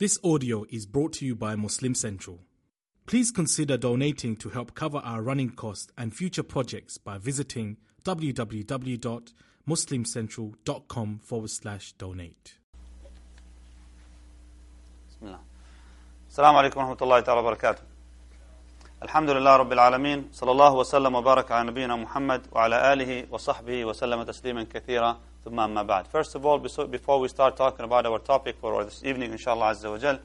This audio is brought to you by Muslim Central. Please consider donating to help cover our running costs and future projects by visiting www.muslimcentral.com forward slash donate. Bismillah. Assalamu alaikum wa rahmatullahi ta'ala wa barakatuh. Alhamdulillah Rabbil Alameen. Sallallahu wa sallam wa baraka ala nabiyyina Muhammad wa ala alihi wa sahbihi wa sallama tasliman kathira. First of all, before we start talking about our topic for this evening, inshallah azza wa jal,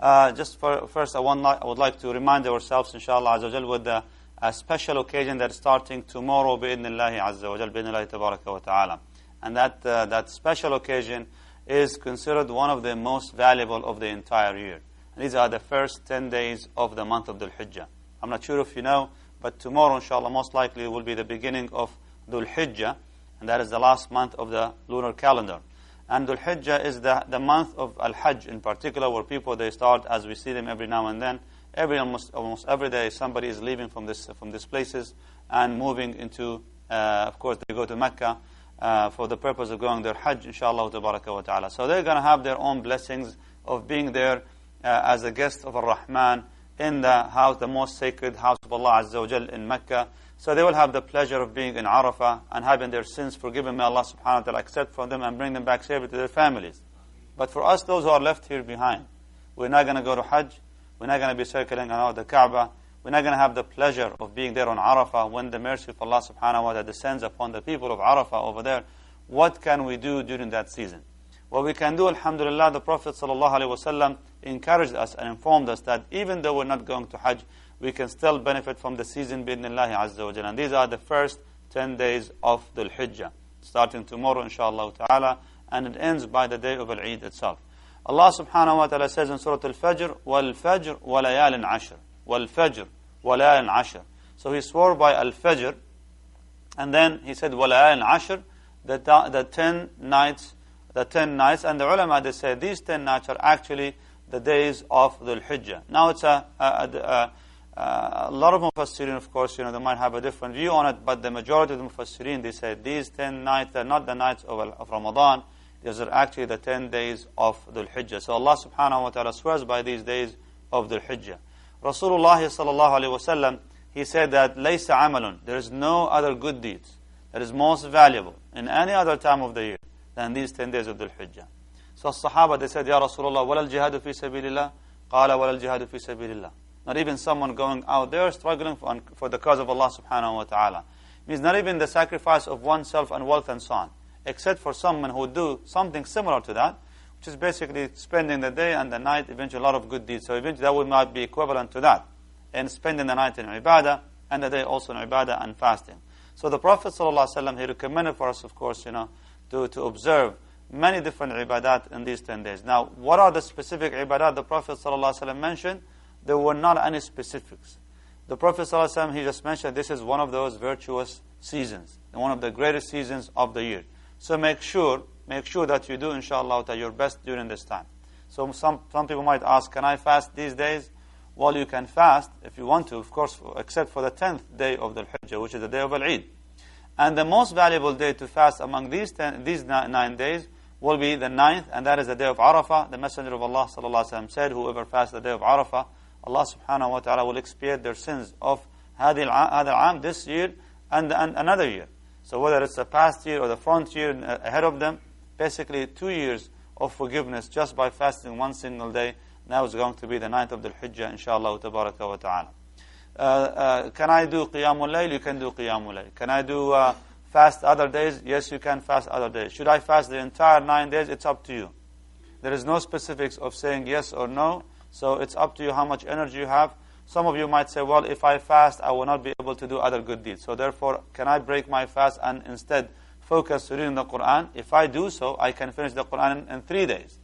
uh, just for, first I, want, I would like to remind ourselves, inshallah azza wa jal, with a special occasion that is starting tomorrow, bi'idhnillahi azza wa jal, bi'idhnillahi tabaraka wa ta'ala. And that, uh, that special occasion is considered one of the most valuable of the entire year. And these are the first 10 days of the month of Dhul Hijjah. I'm not sure if you know, but tomorrow, inshallah, most likely will be the beginning of Dhul Hijjah, and that is the last month of the lunar calendar. And Dhul Hijjah is the, the month of Al Hajj in particular, where people they start, as we see them every now and then, every almost, almost every day somebody is leaving from this from these places and moving into, uh, of course, they go to Mecca uh, for the purpose of going their Hajj, inshallah wa ta'ala. So they're going to have their own blessings of being there uh, as a guest of Ar-Rahman, in the house, the most sacred house of Allah Azza wa Jal in Mecca. So they will have the pleasure of being in Arafah and having their sins forgiven. May Allah subhanahu wa ta'ala accept from them and bring them back safely to their families. But for us, those who are left here behind, we're not going to go to Hajj. We're not going to be circling around the Kaaba. We're not going to have the pleasure of being there on Arafah when the mercy of Allah subhanahu wa ta'ala descends upon the people of Arafah over there. What can we do during that season? What we can do, alhamdulillah, the Prophet ﷺ encouraged us and informed us that even though we're not going to Hajj, we can still benefit from the season bi'idhnillahi azza wa jalla. And these are the first 10 days of Dhul Hijjah, starting tomorrow, inshallah ta'ala, and it ends by the day of Al-Eid itself. Allah subhanahu wa ta'ala says in Surah Al-Fajr, وَالْفَجْرِ وَلَيَالٍ عَشْرٍ وَالْفَجْرِ وَلَيَالٍ عَشْرٍ So he swore by Al-Fajr, and then he said, وَلَيَالٍ عَشْرٍ the, the 10 nights the 10 nights. And the ulama, they say these 10 nights are actually the days of the Hijjah. Now it's a, a, a, a, lot of Mufassirin, of course, you know, they might have a different view on it, but the majority of the Mufassirin, they say these 10 nights are not the nights of, of Ramadan, these are actually the 10 days of the Hijjah. So Allah subhanahu wa ta'ala swears by these days of the Hijjah. Rasulullah sallallahu alayhi wa sallam, he said that لَيْسَ عَمَلٌ There is no other good deeds that is most valuable in any other time of the year than these 10 days of Dhul Hijjah. So Sahaba, they said, Ya Rasulullah, wal jihadu fi sabilillah? Qala wal jihadu fi sabilillah. not even someone going out there struggling for, for the cause of Allah subhanahu wa ta'ala. Means not even the sacrifice of oneself and wealth and so on. Except for someone who do something similar to that, which is basically spending the day and the night, eventually a lot of good deeds. So eventually that would not be equivalent to that. And spending the night in ibadah, and the day also in ibadah and fasting. So the Prophet ﷺ, he recommended for us, of course, you know, to, to observe many different ibadat in these 10 days. Now, what are the specific ibadat the Prophet ﷺ mentioned? There were not any specifics. The Prophet ﷺ, he just mentioned this is one of those virtuous seasons, and one of the greatest seasons of the year. So make sure, make sure that you do, inshallah, your best during this time. So some, some people might ask, can I fast these days? Well, you can fast if you want to, of course, except for the 10th day of the Hijjah, which is the day of Al-Eid. And the most valuable day to fast among these ten, these nine days will be the ninth, and that is the day of Arafah. The Messenger of Allah sallallahu said, "Whoever fasts the day of Arafah, Allah subhanahu wa taala will expiate their sins of hadil am this year and, and another year. So whether it's the past year or the front year ahead of them, basically two years of forgiveness just by fasting one single day. Now is going to be the ninth of the Hijjah, inshallah, tabaraka wa ta'ala. Uh, uh, can I do Qiyamul Layl? You can do Qiyamul Layl. Can I do uh, fast other days? Yes, you can fast other days. Should I fast the entire nine days? It's up to you. There is no specifics of saying yes or no, so it's up to you how much energy you have. Some of you might say, well, if I fast, I will not be able to do other good deeds. So therefore, can I break my fast and instead focus to reading the Quran? If I do so, I can finish the Quran in, in three days.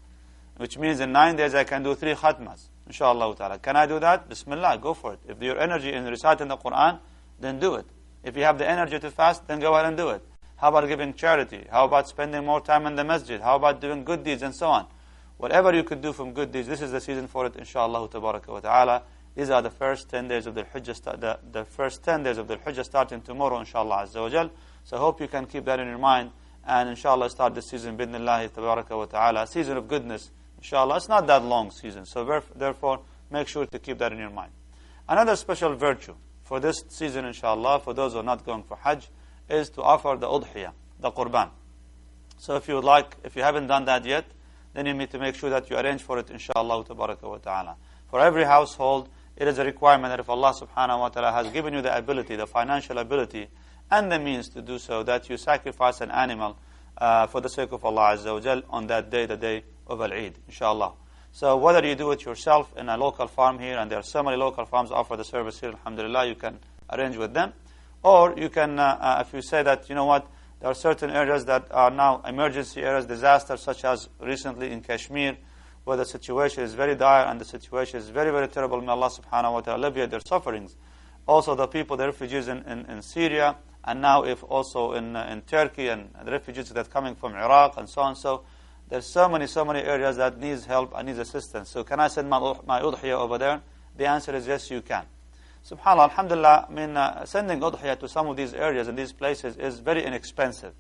Which means in nine days I can do three khatmas. Inshallah ta'ala. Can I do that? Bismillah, go for it. If your energy in reciting the Quran, then do it. If you have the energy to fast, then go ahead and do it. How about giving charity? How about spending more time in the masjid? How about doing good deeds and so on? Whatever you could do from good deeds, this is the season for it, inshallah wa ta'ala. These are the first 10 days of the Hijjah, the, the first 10 days of the Hijjah starting tomorrow, inshallah azza wa So I hope you can keep that in your mind and inshallah start the season, bidnillahi tabaraka wa ta'ala, season of goodness, Inshallah, it's not that long season. So therefore, make sure to keep that in your mind. Another special virtue for this season, inshallah, for those who are not going for Hajj, is to offer the udhiyah, the qurban. So if you would like, if you haven't done that yet, then you need to make sure that you arrange for it, inshallah, wa ta'ala. For every household, it is a requirement that if Allah subhanahu wa ta'ala has given you the ability, the financial ability, and the means to do so, that you sacrifice an animal uh, for the sake of Allah Azza wa Jal on that day, the day of Al-Eid, inshallah. So whether you do it yourself in a local farm here, and there are so many local farms offer the service here, alhamdulillah, you can arrange with them. Or you can, uh, uh, if you say that, you know what, there are certain areas that are now emergency areas, disasters, such as recently in Kashmir, where the situation is very dire and the situation is very, very terrible. May Allah subhanahu wa ta'ala alleviate their sufferings. Also the people, the refugees in, in, in Syria, and now if also in, uh, in Turkey, and the refugees that are coming from Iraq, and so on. So there's so many, so many areas that needs help and needs assistance. So can I send my, my udhiyah over there? The answer is yes, you can. SubhanAllah, Alhamdulillah, I mean, uh, sending udhiyah to some of these areas and these places is very inexpensive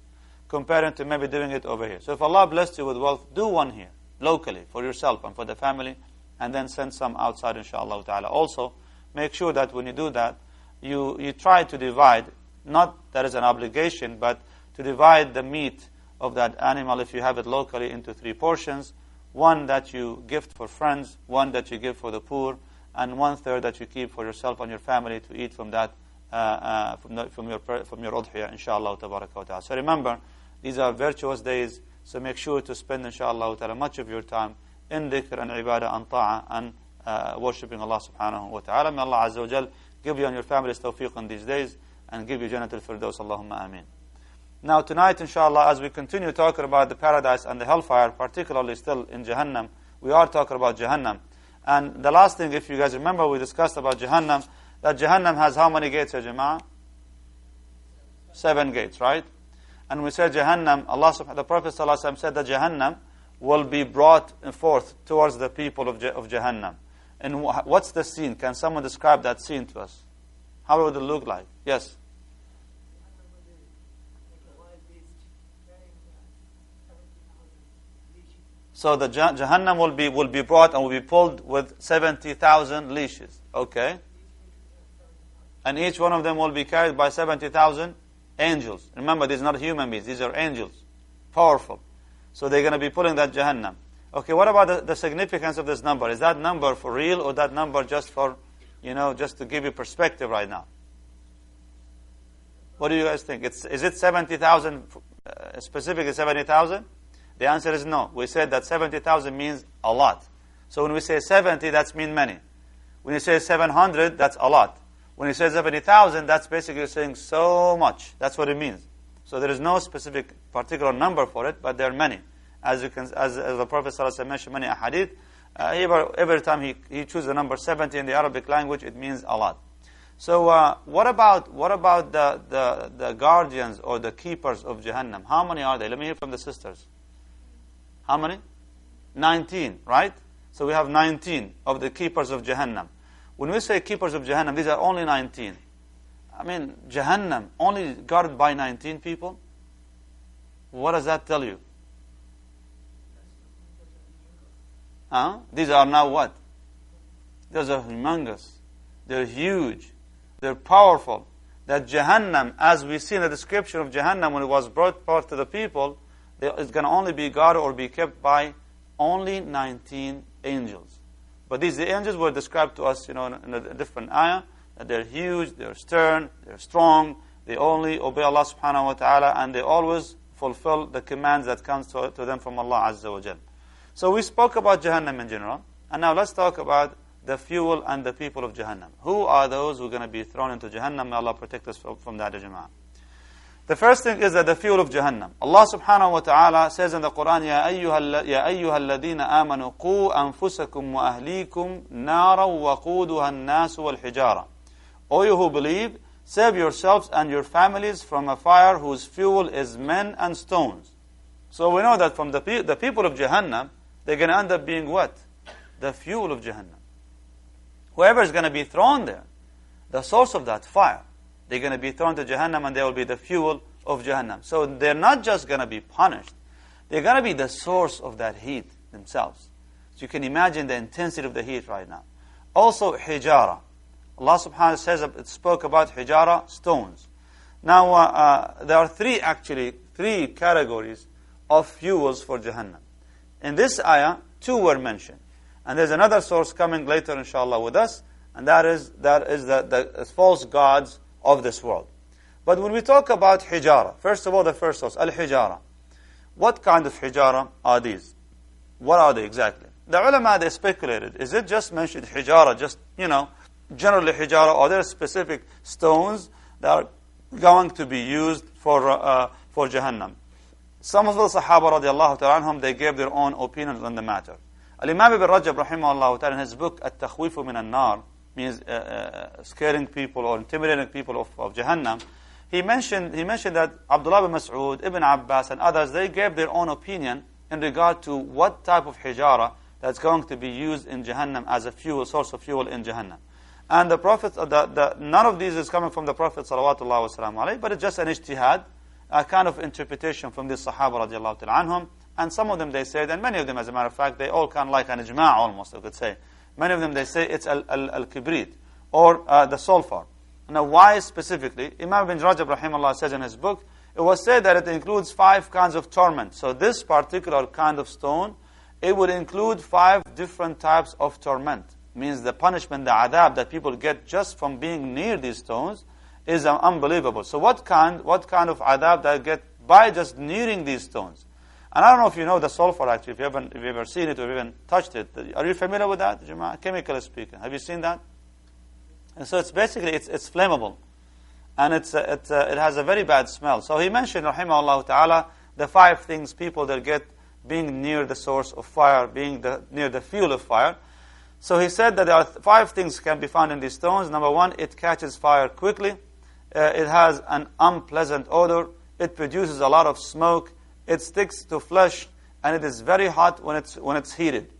compared to maybe doing it over here. So if Allah blessed you with wealth, do one here, locally, for yourself and for the family, and then send some outside, inshallah ta'ala. Also, make sure that when you do that, you, you try to divide, not that is an obligation, but to divide the meat of that animal, if you have it locally, into three portions. One that you gift for friends, one that you give for the poor, and one third that you keep for yourself and your family to eat from that, uh, uh, from, the, from, your from your udhiyah, inshallah ta'ala. So remember, these are virtuous days, so make sure to spend, inshallah ta'ala, much of your time in dhikr and ibadah and ta'ah and uh, worshipping Allah subhanahu wa ta'ala. May Allah azza wa jal give you and your families tawfiq in these days and give you Jannat al-Firdaus. Allahumma ameen. Now tonight, inshallah, as we continue talking about the paradise and the hellfire, particularly still in Jahannam, we are talking about Jahannam. And the last thing, if you guys remember, we discussed about Jahannam, that Jahannam has how many gates, ya Jama'ah? Seven gates, right? And we said Jahannam, Allah subhanahu the Prophet ﷺ said that Jahannam will be brought forth towards the people of, of Jahannam. And what's the scene? Can someone describe that scene to us? How would it look like? Yes? So the Jahannam will be, will be brought and will be pulled with 70,000 leashes. Okay? And each one of them will be carried by 70,000 angels. Remember, these are not human beings, these are angels. Powerful. So they're going to be pulling that Jahannam. Okay, what about the, the significance of this number? Is that number for real or that number just for, you know, just to give you perspective right now? What do you guys think? It's, is it 70,000, uh, specifically 70,000? The answer is no. We said that 70,000 means a lot. So when we say 70, that's mean many. When you say 700, that's a lot. When you say 70,000, that's basically saying so much. That's what it means. So there is no specific particular number for it, but there are many. As you can, as, as the Prophet ﷺ mentioned many ahadith, uh, every, every time he, he chooses the number 70 in the Arabic language, it means a lot. So uh, what about what about the, the, the guardians or the keepers of Jahannam? How many are they? Let me hear from the sisters. How many? 19, right? So we have 19 of the keepers of Jahannam. When we say keepers of Jahannam, these are only 19. I mean, Jahannam, only guarded by 19 people? What does that tell you? Huh? These are now what? Those are humongous. They're huge. They're powerful. That Jahannam, as we see in the description of Jahannam when it was brought forth to the people, going to only be guarded or be kept by only 19 angels. But these the angels were described to us, you know, in a different ayah, that they're huge, they're stern, they're strong, they only obey Allah subhanahu wa ta'ala, and they always fulfill the commands that comes to, to them from Allah azza wa jal. So we spoke about Jahannam in general, and now let's talk about the fuel and the people of Jahannam. Who are those who are going to be thrown into Jahannam? May Allah protect us from, from that, Jama'ah. The first thing is that the fuel of Jahannam. Allah subhanahu wa ta'ala says in the Quran, يَا أَيُّهَا, يا أيها الذين آمنوا قُوا أَنفُسَكُمْ وَأَهْلِيكُمْ نَارًا وَقُودُهَا النَّاسُ وَالْحِجَارَةُ O you who believe, save yourselves and your families from a fire whose fuel is men and stones. So we know that from the, the people of Jahannam, they're going to end up being what? The fuel of Jahannam. Whoever is going to be thrown there, the source of that fire, they're going to be thrown to Jahannam and they will be the fuel of Jahannam. So they're not just going to be punished. They're going to be the source of that heat themselves. So you can imagine the intensity of the heat right now. Also, hijara. Allah subhanahu wa ta'ala says, it spoke about hijara, stones. Now, uh, uh, there are three actually, three categories of fuels for Jahannam. In this ayah, two were mentioned. And there's another source coming later, inshallah, with us, and that is, that is the, the false gods of this world. But when we talk about hijara, first of all, the first source, al-hijara. What kind of hijara are these? What are they exactly? The ulama, they speculated. Is it just mentioned hijara, just, you know, generally hijara, or there specific stones that are going to be used for, uh, for Jahannam? Some of the Sahaba radiallahu ta'ala they gave their own opinions on the matter. Al-Imam ibn Rajab rahimahullah ta'ala in his book, At-Takhwifu min al-Nar, means uh, uh, scaring people or intimidating people of, of Jahannam, he mentioned, he mentioned that Abdullah ibn Mas'ud, Ibn Abbas, and others, they gave their own opinion in regard to what type of hijara that's going to be used in Jahannam as a fuel, source of fuel in Jahannam. And the Prophet, uh, the, the, none of these is coming from the Prophet sallallahu but it's just an ijtihad, a kind of interpretation from this Sahaba radiallahu anhum. And some of them they said, and many of them as a matter of fact, they all kind of like an ijma' almost, I could say. Many of them they say it's al-kibrit, or uh, the sulfur. Now why specifically? Imam bin Rajab rahimahullah says in his book, it was said that it includes five kinds of torment. So this particular kind of stone, it would include five different types of torment. Means the punishment, the adhab that people get just from being near these stones is unbelievable. So what kind, what kind of adhab they get by just nearing these stones? And I don't know if you know the sulfur actually, if you haven't, if you've ever seen it or even touched it. Are you familiar with that, Chemically speaking, have you seen that? And so it's basically, it's, it's flammable. And it's, uh, it, uh, it has a very bad smell. So he mentioned, rahimahullah ta'ala, the five things people that get being near the source of fire, being the, near the fuel of fire. So he said that there are five things can be found in these stones. Number one, it catches fire quickly. Uh, it has an unpleasant odor. It produces a lot of smoke. It sticks to flesh. And it is very hot when it's, when it's heated.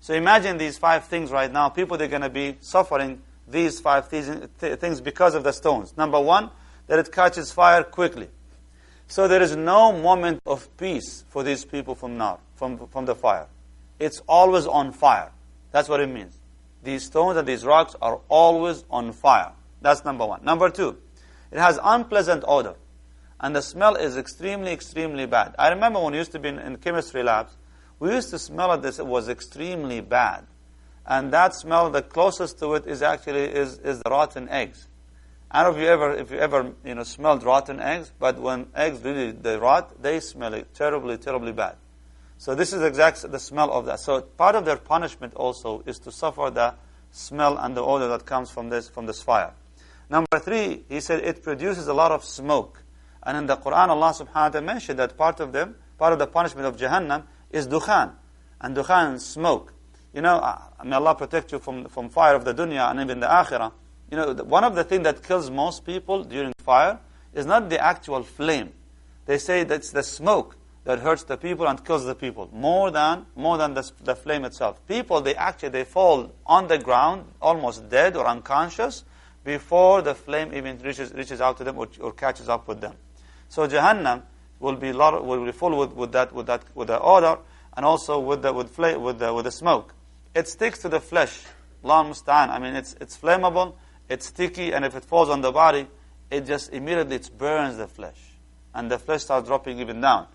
So imagine these five things right now. People, they're going to be suffering these five things because of the stones. Number one, that it catches fire quickly. So there is no moment of peace for these people from now, from, from the fire. It's always on fire. That's what it means. These stones and these rocks are always on fire. That's number one. Number two, it has unpleasant odor. And the smell is extremely, extremely bad. I remember when we used to be in, in chemistry labs, we used to smell this, it was extremely bad. And that smell, the closest to it is actually is, is the rotten eggs. I don't know if you ever if you ever you know smelled rotten eggs, but when eggs really they rot, they smell it terribly, terribly bad. So this is exactly the smell of that. So part of their punishment also is to suffer the smell and the odor that comes from this from this fire. Number three, he said it produces a lot of smoke. And in the Quran, Allah subhanahu wa ta'ala mentioned that part of them, part of the punishment of Jahannam is dukhan. And dukhan smoke. You know, uh, may Allah protect you from, from fire of the dunya and even the akhirah. You know, one of the things that kills most people during fire is not the actual flame. They say that's the smoke that hurts the people and kills the people more than more than the, the flame itself. People they actually they fall on the ground almost dead or unconscious before the flame even reaches reaches out to them or, or catches up with them. So Jahannam will be lot, will be full with, with that with that with the odor and also with the with with the with the smoke it sticks to the flesh. Allah musta'an. I mean, it's, it's flammable, it's sticky, and if it falls on the body, it just immediately it burns the flesh. And the flesh starts dropping even down.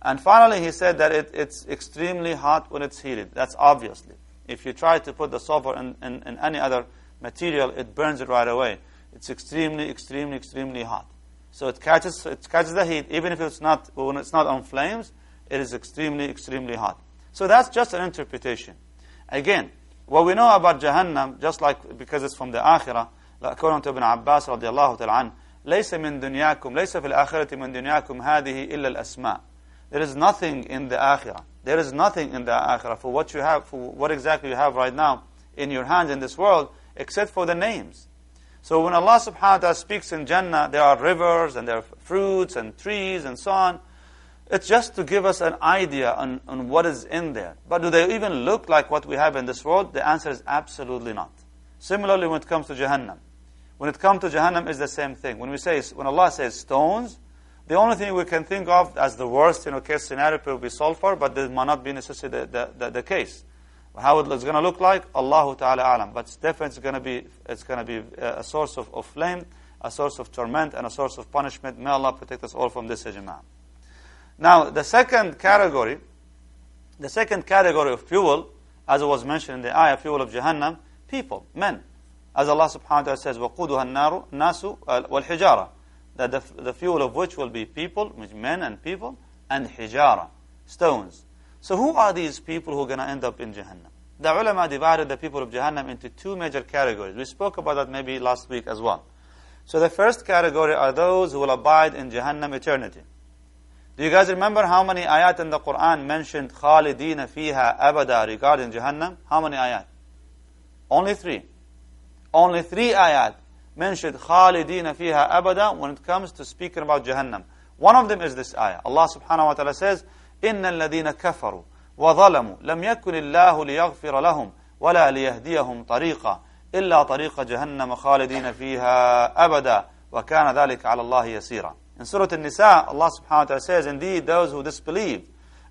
And finally, he said that it, it's extremely hot when it's heated. That's obviously. If you try to put the sulfur in, in, in any other material, it burns it right away. It's extremely, extremely, extremely hot. So it catches, it catches the heat, even if it's not, when it's not on flames, it is extremely, extremely hot. So that's just an interpretation. Again, what we know about Jahannam, just like because it's from the Akhirah, according to Ibn Abbas radiallahu ta'ala an, ليس من دنياكم ليس في الآخرة من دنياكم هذه إلا الأسماء. There is nothing in the Akhirah. There is nothing in the Akhirah for what you have, for what exactly you have right now in your hands in this world, except for the names. So when Allah subhanahu wa ta'ala speaks in Jannah, there are rivers and there are fruits and trees and so on. It's just to give us an idea on, on what is in there. But do they even look like what we have in this world? The answer is absolutely not. Similarly, when it comes to Jahannam. When it comes to Jahannam, is the same thing. When we say, when Allah says stones, the only thing we can think of as the worst you know, case scenario will be sulfur, but this might not be necessarily the, the, the, the case. How it's going to look like, Allahu Ta'ala alam. But it's definitely it's going to be, it's going to be a source of, of flame, a source of torment, and a source of punishment. May Allah protect us all from this, Jama'ah. Now, the second category, the second category of fuel, as it was mentioned in the ayah, fuel of Jahannam, people, men. As Allah subhanahu wa ta'ala says, وَقُودُهَا النَّارُ نَاسُ وَالْحِجَارَةُ That the, the fuel of which will be people, men and people, and hijara, stones. So who are these people who are going to end up in Jahannam? The ulama divided the people of Jahannam into two major categories. We spoke about that maybe last week as well. So the first category are those who will abide in Jahannam eternity. Do you guys remember how many ayat in the Quran mentioned khalidina fiha abada regarding Jahannam? How many ayat? Only three. Only three ayat mentioned khalidina fiha abada when it comes to speaking about Jahannam. One of them is this ayah. Allah subhanahu wa ta'ala says, إن الذين كفروا وظلموا لم يكن الله ليغفر لهم ولا ليهديهم طريقا إلا طريق جهنم خالدين فيها أبدا وكان ذلك على الله يسيرا In Surah An-Nisa, Allah subhanahu wa ta'ala says, Indeed, those who disbelieve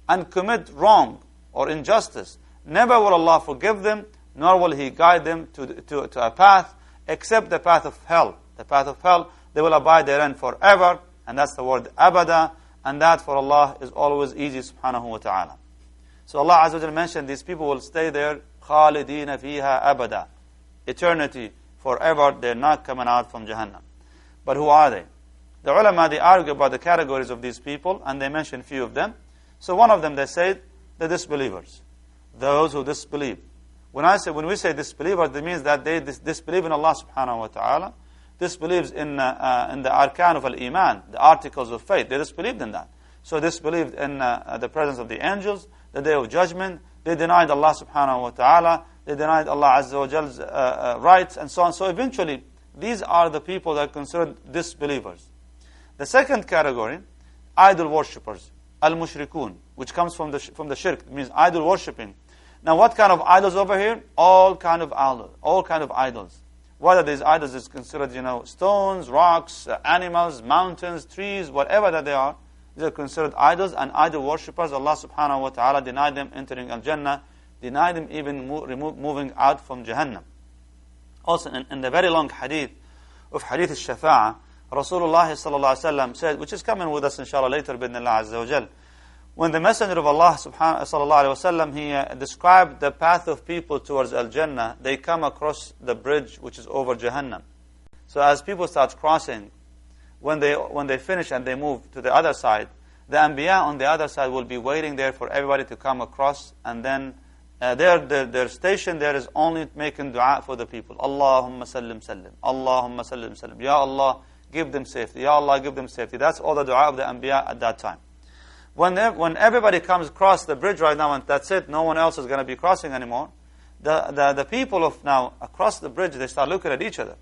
and commit wrong or injustice, never will Allah forgive them, nor will He guide them to, to, to a path except the path of hell. The path of hell, they will abide therein forever, and that's the word abada, and that for Allah is always easy subhanahu wa ta'ala. So Allah Azza wa mentioned these people will stay there khalidina fiha abada. Eternity, forever, they're not coming out from Jahannam. But who are they? The ulama, they argue about the categories of these people, and they mention few of them. So one of them, they say, the disbelievers. Those who disbelieve. When I say, when we say disbelievers, it means that they dis- disbelieve in Allah subhanahu wa ta'ala, disbelieves in, uh, uh, in the arkan of al-iman, the articles of faith. They disbelieved in that. So disbelieved in uh, the presence of the angels, the day of judgment. They denied Allah subhanahu wa ta'ala. They denied Allah azza wa jall's uh, uh, rights and so on. So eventually, these are the people that are considered disbelievers. The second category, idol worshippers, al-mushrikun, which comes from the, from the shirk, means idol worshipping. Now what kind of idols over here? All kind of idols, all kind of idols. Whether these idols is considered, you know, stones, rocks, uh, animals, mountains, trees, whatever that they are, these are considered idols and idol worshippers. Allah subhanahu wa ta'ala denied them entering Al-Jannah, denied them even moving out from Jahannam. Also, in, in the very long hadith of Hadith al-Shafa'ah, Rasulullah sallallahu alaihi wasallam said, which is coming with us inshallah later, bidnillah azza wa jal. When the Messenger of Allah subhanahu wasallam he uh, described the path of people towards Al Jannah, they come across the bridge which is over Jahannam. So as people start crossing, when they when they finish and they move to the other side, the Anbiya on the other side will be waiting there for everybody to come across, and then uh, their, their, their station there is only making dua for the people. Allahumma sallim sallim. Allahumma sallim sallim. Ya Allah, give them safety. Ya Allah, give them safety. That's all the dua of the Anbiya at that time. When, when everybody comes across the bridge right now and that's it, no one else is going to be crossing anymore, the, the, the people of now across the bridge, they start looking at each other.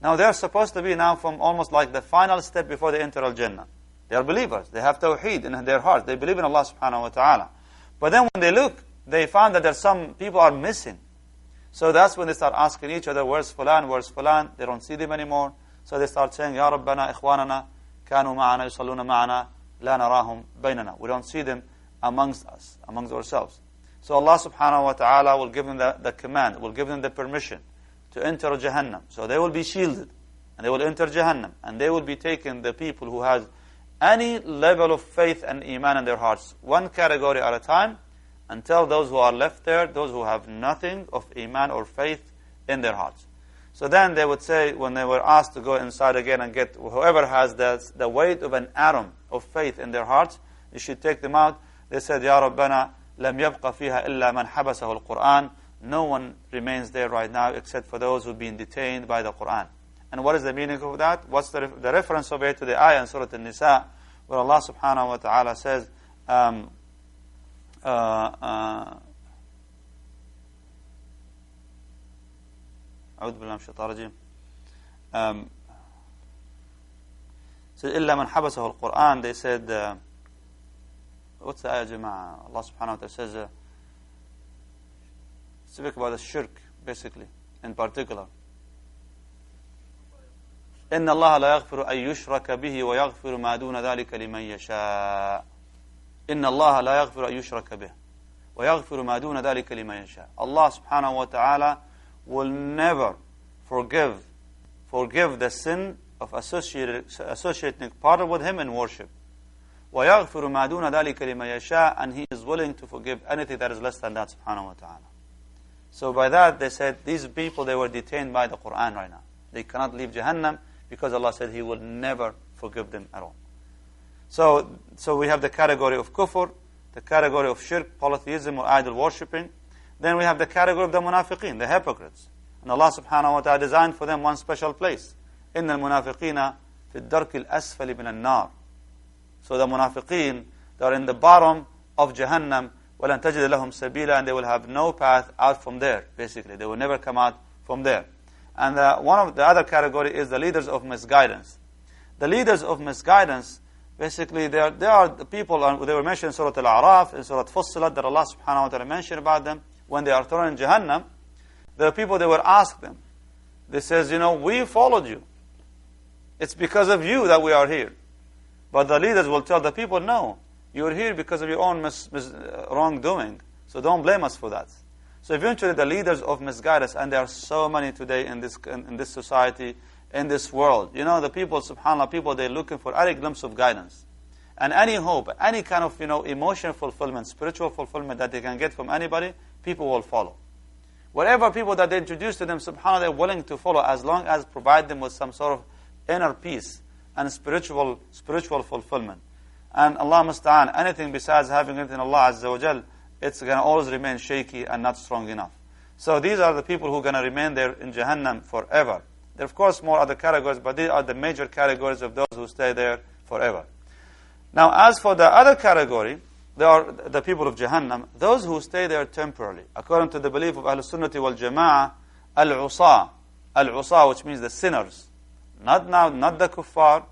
Now they're supposed to be now from almost like the final step before they enter Al-Jannah. They are believers. They have tawheed in their heart. They believe in Allah subhanahu wa ta'ala. But then when they look, they find that there's some people are missing. So that's when they start asking each other, where's fulan, where's fulan? They don't see them anymore. So they start saying, Ya Rabbana ikhwanana kanu ma'ana yusalluna ma'ana la narahum baynana. We don't see them amongst us, amongst ourselves. So Allah subhanahu wa ta'ala will give them the, the command, will give them the permission to enter Jahannam. So they will be shielded and they will enter Jahannam and they will be taken the people who has any level of faith and iman in their hearts, one category at a time, until those who are left there, those who have nothing of iman or faith in their hearts. So then they would say, when they were asked to go inside again and get whoever has the, the weight of an atom of faith in their hearts, you should take them out. They said, Ya Rabbana, lam yabqa fiha illa man habasahu al-Qur'an. No one remains there right now except for those who've been detained by the Qur'an. And what is the meaning of that? What's the, the reference of it to the ayah in Surah An-Nisa, where Allah subhanahu wa ta'ala says, um, uh, uh, أعوذ بالله من الشيطان الرجيم. um, إلا من حبسه القرآن they said uh, what's the ayah جماعة؟ Allah subhanahu wa ta'ala says uh, speak about the shirk basically in particular. إن الله لا يغفر أن يشرك به ويغفر ما دون ذلك لمن يشاء. إن الله لا يغفر أن يشرك به وَيَغْفِرُ مَا دُونَ ذَلِكَ لِمَن يَشَاءُ. subhanahu wa ta'ala will never forgive forgive the sin of associating partner with Him in worship. وَيَغْفِرُ مَا دُونَ ذَلِكَ لِمَن يَشَاءُ And He is willing to forgive anything that is less than that subhanahu wa ta'ala. So by that they said, these people, they were detained by the Quran right now. They cannot leave Jahannam because Allah said He will never forgive them at all. So, so we have the category of kufr, the category of shirk, polytheism or idol worshipping. Then we have the category of the munafiqeen, the hypocrites. And Allah subhanahu wa ta'ala designed for them one special place. إِنَّ الْمُنَافِقِينَ فِي الدَّرْكِ الْأَسْفَلِ مِنَ النَّارِ So the munafiqeen, they are in the bottom of Jahannam, وَلَن تَجِدَ لَهُمْ سَبِيلًا And they will have no path out from there, basically. They will never come out from there. And uh, one of the other category is the leaders of misguidance. The leaders of misguidance, basically, they are, they are the people, uh, they were mentioned in Surah Al-A'raf, in Surah Fussilat, that Allah subhanahu wa ta'ala mentioned about them. When they are thrown in Jahannam, the people, they were asked them. They says, you know, we followed you. It's because of you that we are here. But the leaders will tell the people, no, you're here because of your own mis- mis- wrongdoing. So don't blame us for that. So eventually the leaders of misguidance, and there are so many today in this, in, in this society, in this world. You know, the people, subhanAllah, people, they're looking for any glimpse of guidance. And any hope, any kind of, you know, emotional fulfillment, spiritual fulfillment that they can get from anybody, people will follow. Whatever people that they introduce to them, subhanAllah, they're willing to follow as long as provide them with some sort of inner peace and spiritual, spiritual fulfillment. And Allah musta'an, anything besides having anything Allah Azza wa Jal, it's going to always remain shaky and not strong enough. So these are the people who are going to remain there in Jahannam forever. There are, of course, more other categories, but these are the major categories of those who stay there forever. Now, as for the other category, there are the people of Jahannam, those who stay there temporarily. According to the belief of Ahl Sunnati wal Jama'ah, Al-Usa, Al-Usa, which means the sinners. Not now, not the kuffar,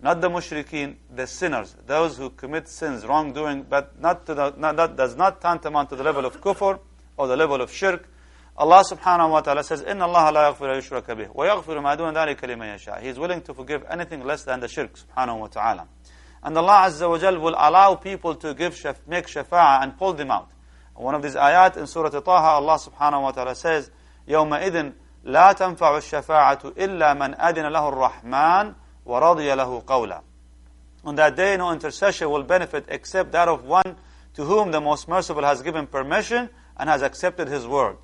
not the mushrikeen, the sinners, those who commit sins, wrongdoing, but not to the, not, that does not tantamount to the level of kufr or the level of shirk. Allah subhanahu wa ta'ala says, إِنَّ اللَّهَ لَا يَغْفِرُ يُشْرَكَ بِهِ وَيَغْفِرُ مَا دُونَ ذَلِكَ لِمَن يَشَاءُ He is willing to forgive anything less than the shirk subhanahu wa ta'ala. And Allah Azza wa Jal will allow people to give shaf- make shafa'ah and pull them out. One of these ayat in Surah Taha, Allah subhanahu wa ta'ala says, يَوْمَئِذٍ لَا تَنْفَعُ الشَّفَاعَةُ إِلَّا مَنْ أَذِنَ لَهُ الرَّحْمَنُ وَرَضِيَ لَهُ قَوْلًا On that day, no intercession will benefit except that of one to whom the Most Merciful has given permission and has accepted His word.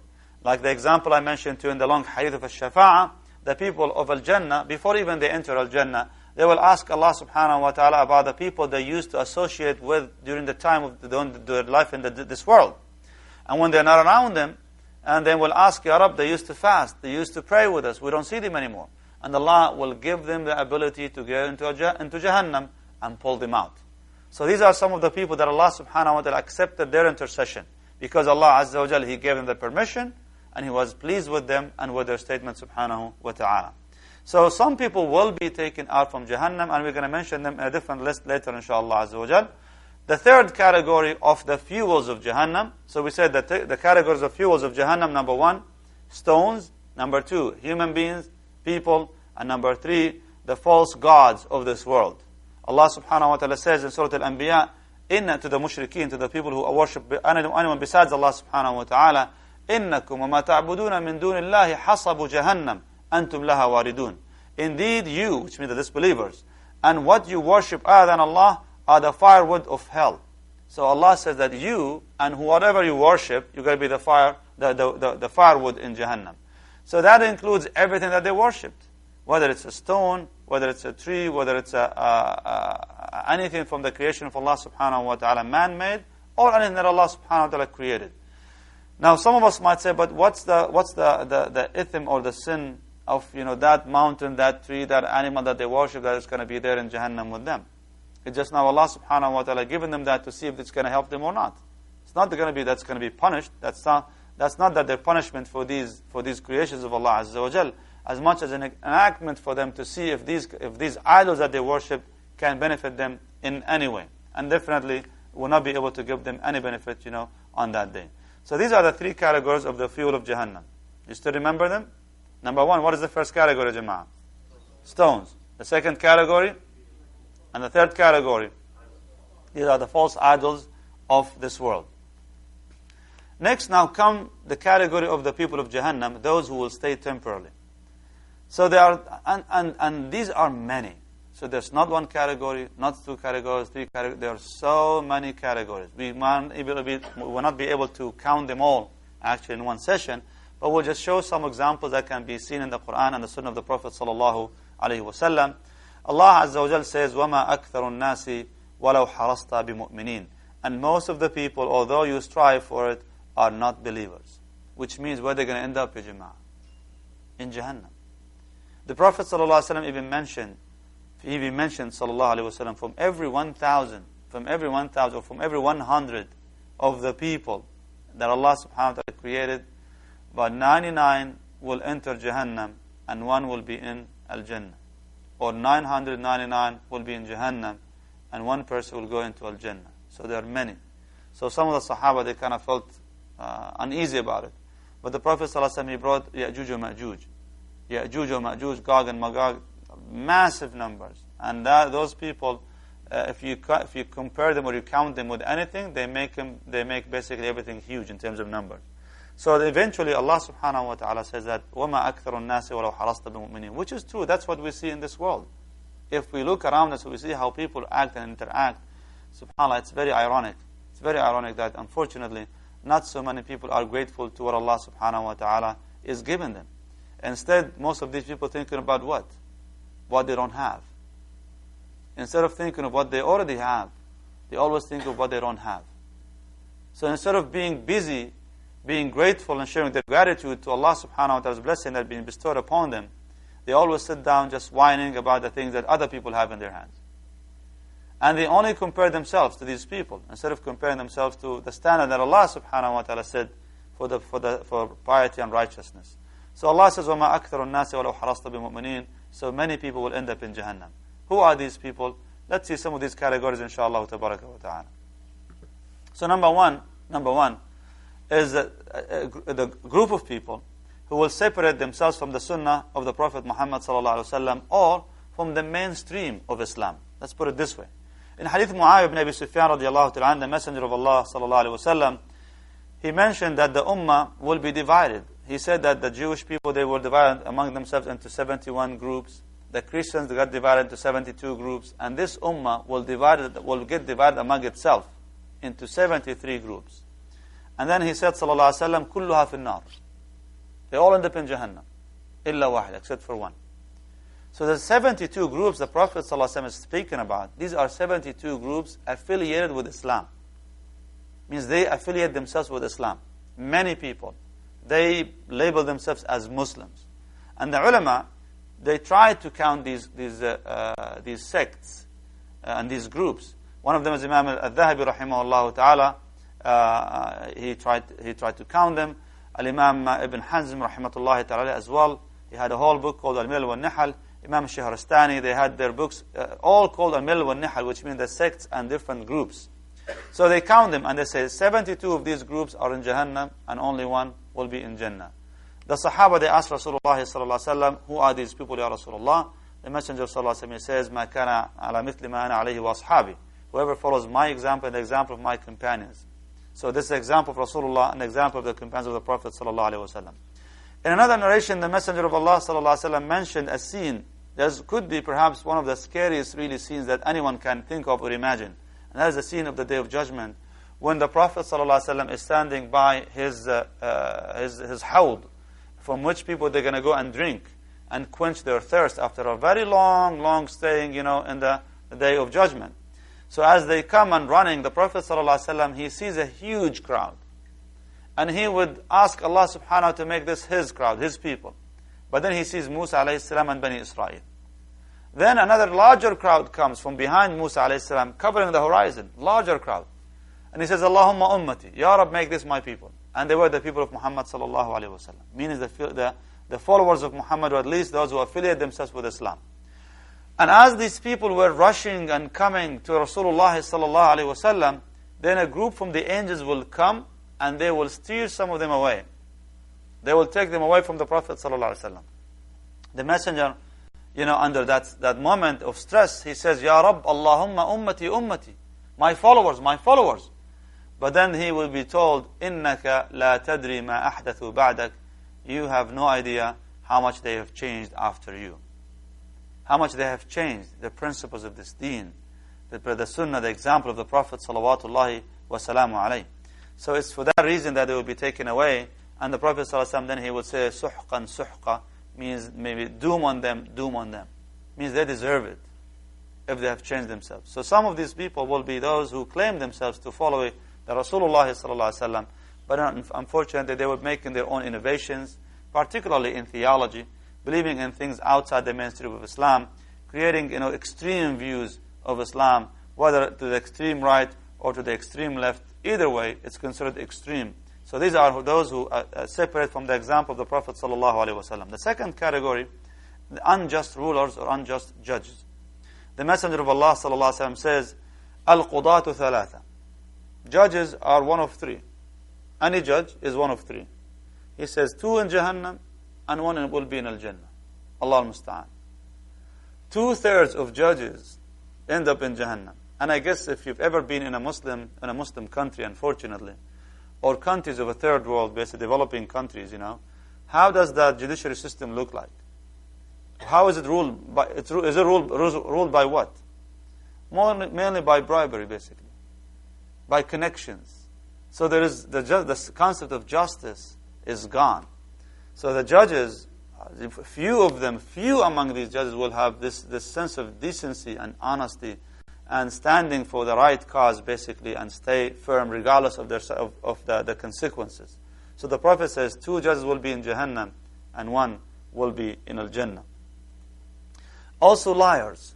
Like the example I mentioned to you in the long hadith of Al-Shafa'ah, the people of Al-Jannah, before even they enter Al-Jannah, they will ask Allah subhanahu wa ta'ala about the people they used to associate with during the time of their life in the, this world. And when they're not around them, and they will ask, Ya Rab, they used to fast, they used to pray with us, we don't see them anymore. And Allah will give them the ability to go into, into Jahannam and pull them out. So these are some of the people that Allah subhanahu wa ta'ala accepted their intercession. Because Allah Azza wa Jalla, He gave them the permission, and He was pleased with them and with their statement subhanahu wa ta'ala. So some people will be taken out from Jahannam, and we're going to mention them in a different list later, inshallah azza wa The third category of the fuels of Jahannam. So we said that the categories of fuels of Jahannam, number one, stones. Number two, human beings, people. And number three, the false gods of this world. Allah subhanahu wa ta'ala says in Surah Al-Anbiya, Inna to the mushrikeen, to the people who worship anyone besides Allah subhanahu wa ta'ala, إنكم وما تعبدون من دون الله حصب جهنم أنتم لها واردون. Indeed, you, which means the disbelievers, and what you worship other than Allah are the firewood of hell. So Allah says that you and whatever you worship, you're going to be the fire, the, the, the, the firewood in Jahannam. So that includes everything that they worshipped, whether it's a stone, whether it's a tree, whether it's a, uh, uh, anything from the creation of Allah subhanahu wa ta'ala man-made, or anything that Allah subhanahu wa ta'ala created. Now, some of us might say, but what's the what's the the, the ithm or the sin of you know that mountain, that tree, that animal that they worship that is going to be there in Jahannam with them? It's just now Allah Subhanahu wa Taala given them that to see if it's going to help them or not. It's not going to be that's going to be punished. That's not that's not that their punishment for these for these creations of Allah Azza wa Jal, as much as an enactment for them to see if these if these idols that they worship can benefit them in any way, and definitely will not be able to give them any benefit, you know, on that day. So these are the three categories of the fuel of Jahannam. You still remember them? Number one, what is the first category, Jama'ah? Stones. The second category, and the third category, these are the false idols of this world. Next, now come the category of the people of Jahannam, those who will stay temporarily. So there are, and, and, and these are many. So there's not one category, not two categories, three categories. There are so many categories. We, will not be able to count them all actually in one session, but we'll just show some examples that can be seen in the Quran and the Sunnah of the Prophet sallallahu alaihi wasallam. Allah Azza wa Jal says, وَمَا أَكْثَرُ النَّاسِ وَلَوْ حَرَصْتَ بِمُؤْمِنِينَ And most of the people, although you strive for it, are not believers. Which means where they're going to end up, ya Jama'ah? In Jahannam. The Prophet ﷺ even mentioned he even mentioned, sallallahu alaihi wasallam, from every 1,000, from every 1,000, or from every 100 of the people that Allah subhanahu wa ta'ala created, about 99 will enter Jahannam and one will be in Al-Jannah. Or 999 will be in Jahannam and one person will go into Al-Jannah. So there are many. So some of the Sahaba, they kind of felt uh, uneasy about it. But the Prophet ﷺ, he brought Ya'juj wa Ma'juj. Ya'juj wa Ma'juj, Gog and Magog, massive numbers. And that, those people, uh, if you if you compare them or you count them with anything, they make them they make basically everything huge in terms of numbers. So eventually, Allah Subhanahu wa Taala says that وَمَا أَكْثَرُ النَّاسِ وَلَوْ حَرَصْتَ بِمُؤْمِنِينَ Which is true. That's what we see in this world. If we look around us, we see how people act and interact. Subhanallah, it's very ironic. It's very ironic that unfortunately, not so many people are grateful to what Allah Subhanahu wa Taala is giving them. Instead, most of these people thinking about what? what they don't have. Instead of thinking of what they already have, they always think of what they don't have. So instead of being busy, being grateful and sharing their gratitude to Allah subhanahu wa ta'ala's blessing that has been bestowed upon them, they always sit down just whining about the things that other people have in their hands. And they only compare themselves to these people instead of comparing themselves to the standard that Allah subhanahu wa ta'ala said for, the, for, the, for piety and righteousness. So Allah says, وَمَا أَكْثَرُ النَّاسِ وَلَوْ حَرَصْتَ بِمُؤْمِنِينَ so many people will end up in Jahannam. Who are these people? Let's see some of these categories, inshallah, tabaraka wa ta'ala. So number one, number one is the, uh, the group of people who will separate themselves from the sunnah of the Prophet Muhammad wasallam or from the mainstream of Islam. Let's put it this way. In Hadith Muawiyah ibn Abi Sufyan radiallahu ta'ala, the Messenger of Allah sallallahu he mentioned that the ummah will be divided he said that the Jewish people, they were divided among themselves into 71 groups. The Christians, got divided into 72 groups. And this ummah will, divide, will get divided among itself into 73 groups. And then he said, sallallahu alaihi wasallam, kulluha fi nar. They all end up in Jahannam. Illa wahid, except for one. So the 72 groups the Prophet ﷺ is speaking about, these are 72 groups affiliated with Islam. Means they affiliate themselves with Islam. Many people they label themselves as Muslims. And the ulama, they try to count these, these, uh, uh, these sects uh, and these groups. One of them is Imam al-Dhahabi rahimahullah ta'ala. Uh, uh, he tried he tried to count them. Al Imam Ibn Hazm, rahmatullahi taala, as well. He had a whole book called Al Milal wa Nihal. Imam Shahristani. they had their books uh, all called Al Milal wa Nihal, which means the sects and different groups. So they count them and they say 72 of these groups are in Jahannam and only one will be in Jannah. The Sahaba they asked Rasulullah sallallahu alaihi wasallam, who are these people, Ya Rasulullah? The Messenger of Allah says, "Ma kana ala mithli ma ana alayhi wa ashabi." Whoever follows my example and the example of my companions. So this is an example of Rasulullah and example of the companions of the Prophet sallallahu. In another narration, the Messenger of Allah sallallahu mentioned a scene that could be perhaps one of the scariest really scenes that anyone can think of or imagine. And that is the scene of the Day of Judgment when the Prophet ﷺ is standing by his, uh, uh, his, his hawd, from which people they're going to go and drink and quench their thirst after a very long, long staying, you know, in the day of judgment. So as they come and running, the Prophet ﷺ, he sees a huge crowd. And he would ask Allah subhanahu to make this his crowd, his people. But then he sees Musa alayhi salam and Bani Israel. Then another larger crowd comes from behind Musa alayhi salam, covering the horizon. Larger crowd. And he says, Allahumma ummati. Ya Rab, make this my people. And they were the people of Muhammad sallallahu alayhi wa Meaning the, the, the followers of Muhammad, or at least those who affiliate themselves with Islam. And as these people were rushing and coming to Rasulullah sallallahu wasallam, then a group from the angels will come and they will steer some of them away. They will take them away from the Prophet sallallahu wasallam. The messenger, you know, under that that moment of stress, he says, "Ya Rabb, Allahumma ummati ummati, my followers, my followers." But then he will be told, "Innaka la tadri ma ahdathu ba'dak." You have no idea how much they have changed after you. How much they have changed the principles of this deen, the, the sunnah, the example of the Prophet salawatullahi wasalamu alayhi. So it's for that reason that they will be taken away. And the Prophet ﷺ then he would say, suhqan suhqa, means maybe doom on them, doom on them. Means they deserve it if they have changed themselves. So some of these people will be those who claim themselves to follow the Rasulullah ﷺ, but unfortunately they were making their own innovations, particularly in theology, believing in things outside the mainstream of Islam, creating you know extreme views of Islam, whether to the extreme right or to the extreme left. Either way, it's considered extreme. So these are those who are uh, separate from the example of the Prophet ﷺ. The second category, the unjust rulers or unjust judges. The Messenger of Allah ﷺ says, Al-Qudatu thalatha. Judges are one of three. Any judge is one of three. He says, two in Jahannam and one will be in Al-Jannah. Allah al-Musta'an. Two-thirds of judges end up in Jahannam. And I guess if you've ever been in a Muslim, in a Muslim country, unfortunately, or countries of a third world, basically developing countries, you know, how does that judiciary system look like? How is it ruled? By, it's, is it ruled, ruled by what? More, mainly by bribery, basically, by connections. So there is the, the concept of justice is gone. So the judges, few of them, few among these judges will have this, this sense of decency and honesty and standing for the right cause, basically, and stay firm regardless of, their, of, of the, the consequences. So the Prophet says two judges will be in Jahannam and one will be in Al Jannah. Also, liars.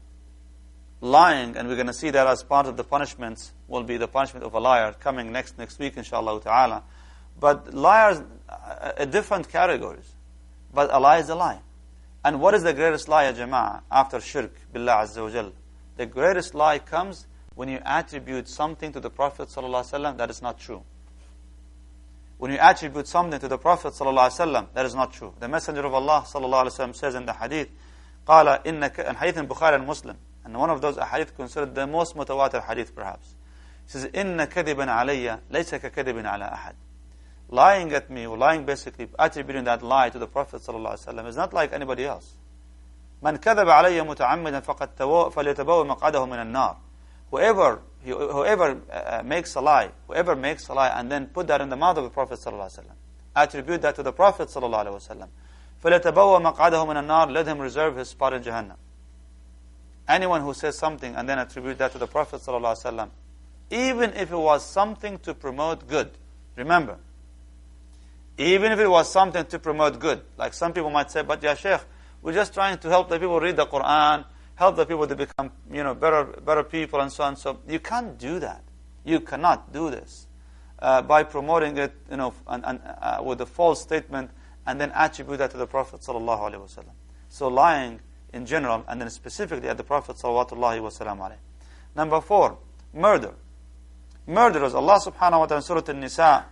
Lying, and we're going to see that as part of the punishments, will be the punishment of a liar coming next next week, inshallah ta'ala. But liars, a different categories. But a lie is a lie. And what is the greatest lie, ya jama'ah, after shirk, billah azza wa jalla? The greatest lie comes when you attribute something to the Prophet ﷺ that is not true. When you attribute something to the Prophet ﷺ that is not true. The Messenger of Allah ﷺ says in the hadith, قال إنك in hadith in Bukhari and Muslim, and one of those hadith considered the most mutawatir hadith perhaps. He says, إن كذبا علي ليس ككذب على أحد. Lying at me, or lying basically, attributing that lie to the Prophet ﷺ is not like anybody else. من كذب علي متعمدا فقد فليتبوأ مقعده من النار. Whoever whoever uh, makes a lie, whoever makes a lie and then put that in the mouth of the Prophet صلى الله عليه وسلم, attribute that to the Prophet صلى الله عليه وسلم, فليتبوأ مقعده من النار, let him reserve his spot in Jahannam. Anyone who says something and then attribute that to the Prophet صلى الله عليه وسلم, even if it was something to promote good, remember, even if it was something to promote good, like some people might say, but ya Sheikh, we're just trying to help the people read the Quran, help the people to become, you know, better, better people and so on. So you can't do that. You cannot do this uh, by promoting it, you know, and, and, uh, with a false statement and then attribute that to the Prophet sallallahu alaihi wasallam. So lying in general and then specifically at the Prophet sallallahu alaihi wasallam. Number four, murder. Murderers. Allah subhanahu wa ta'ala in Surah An-Nisa,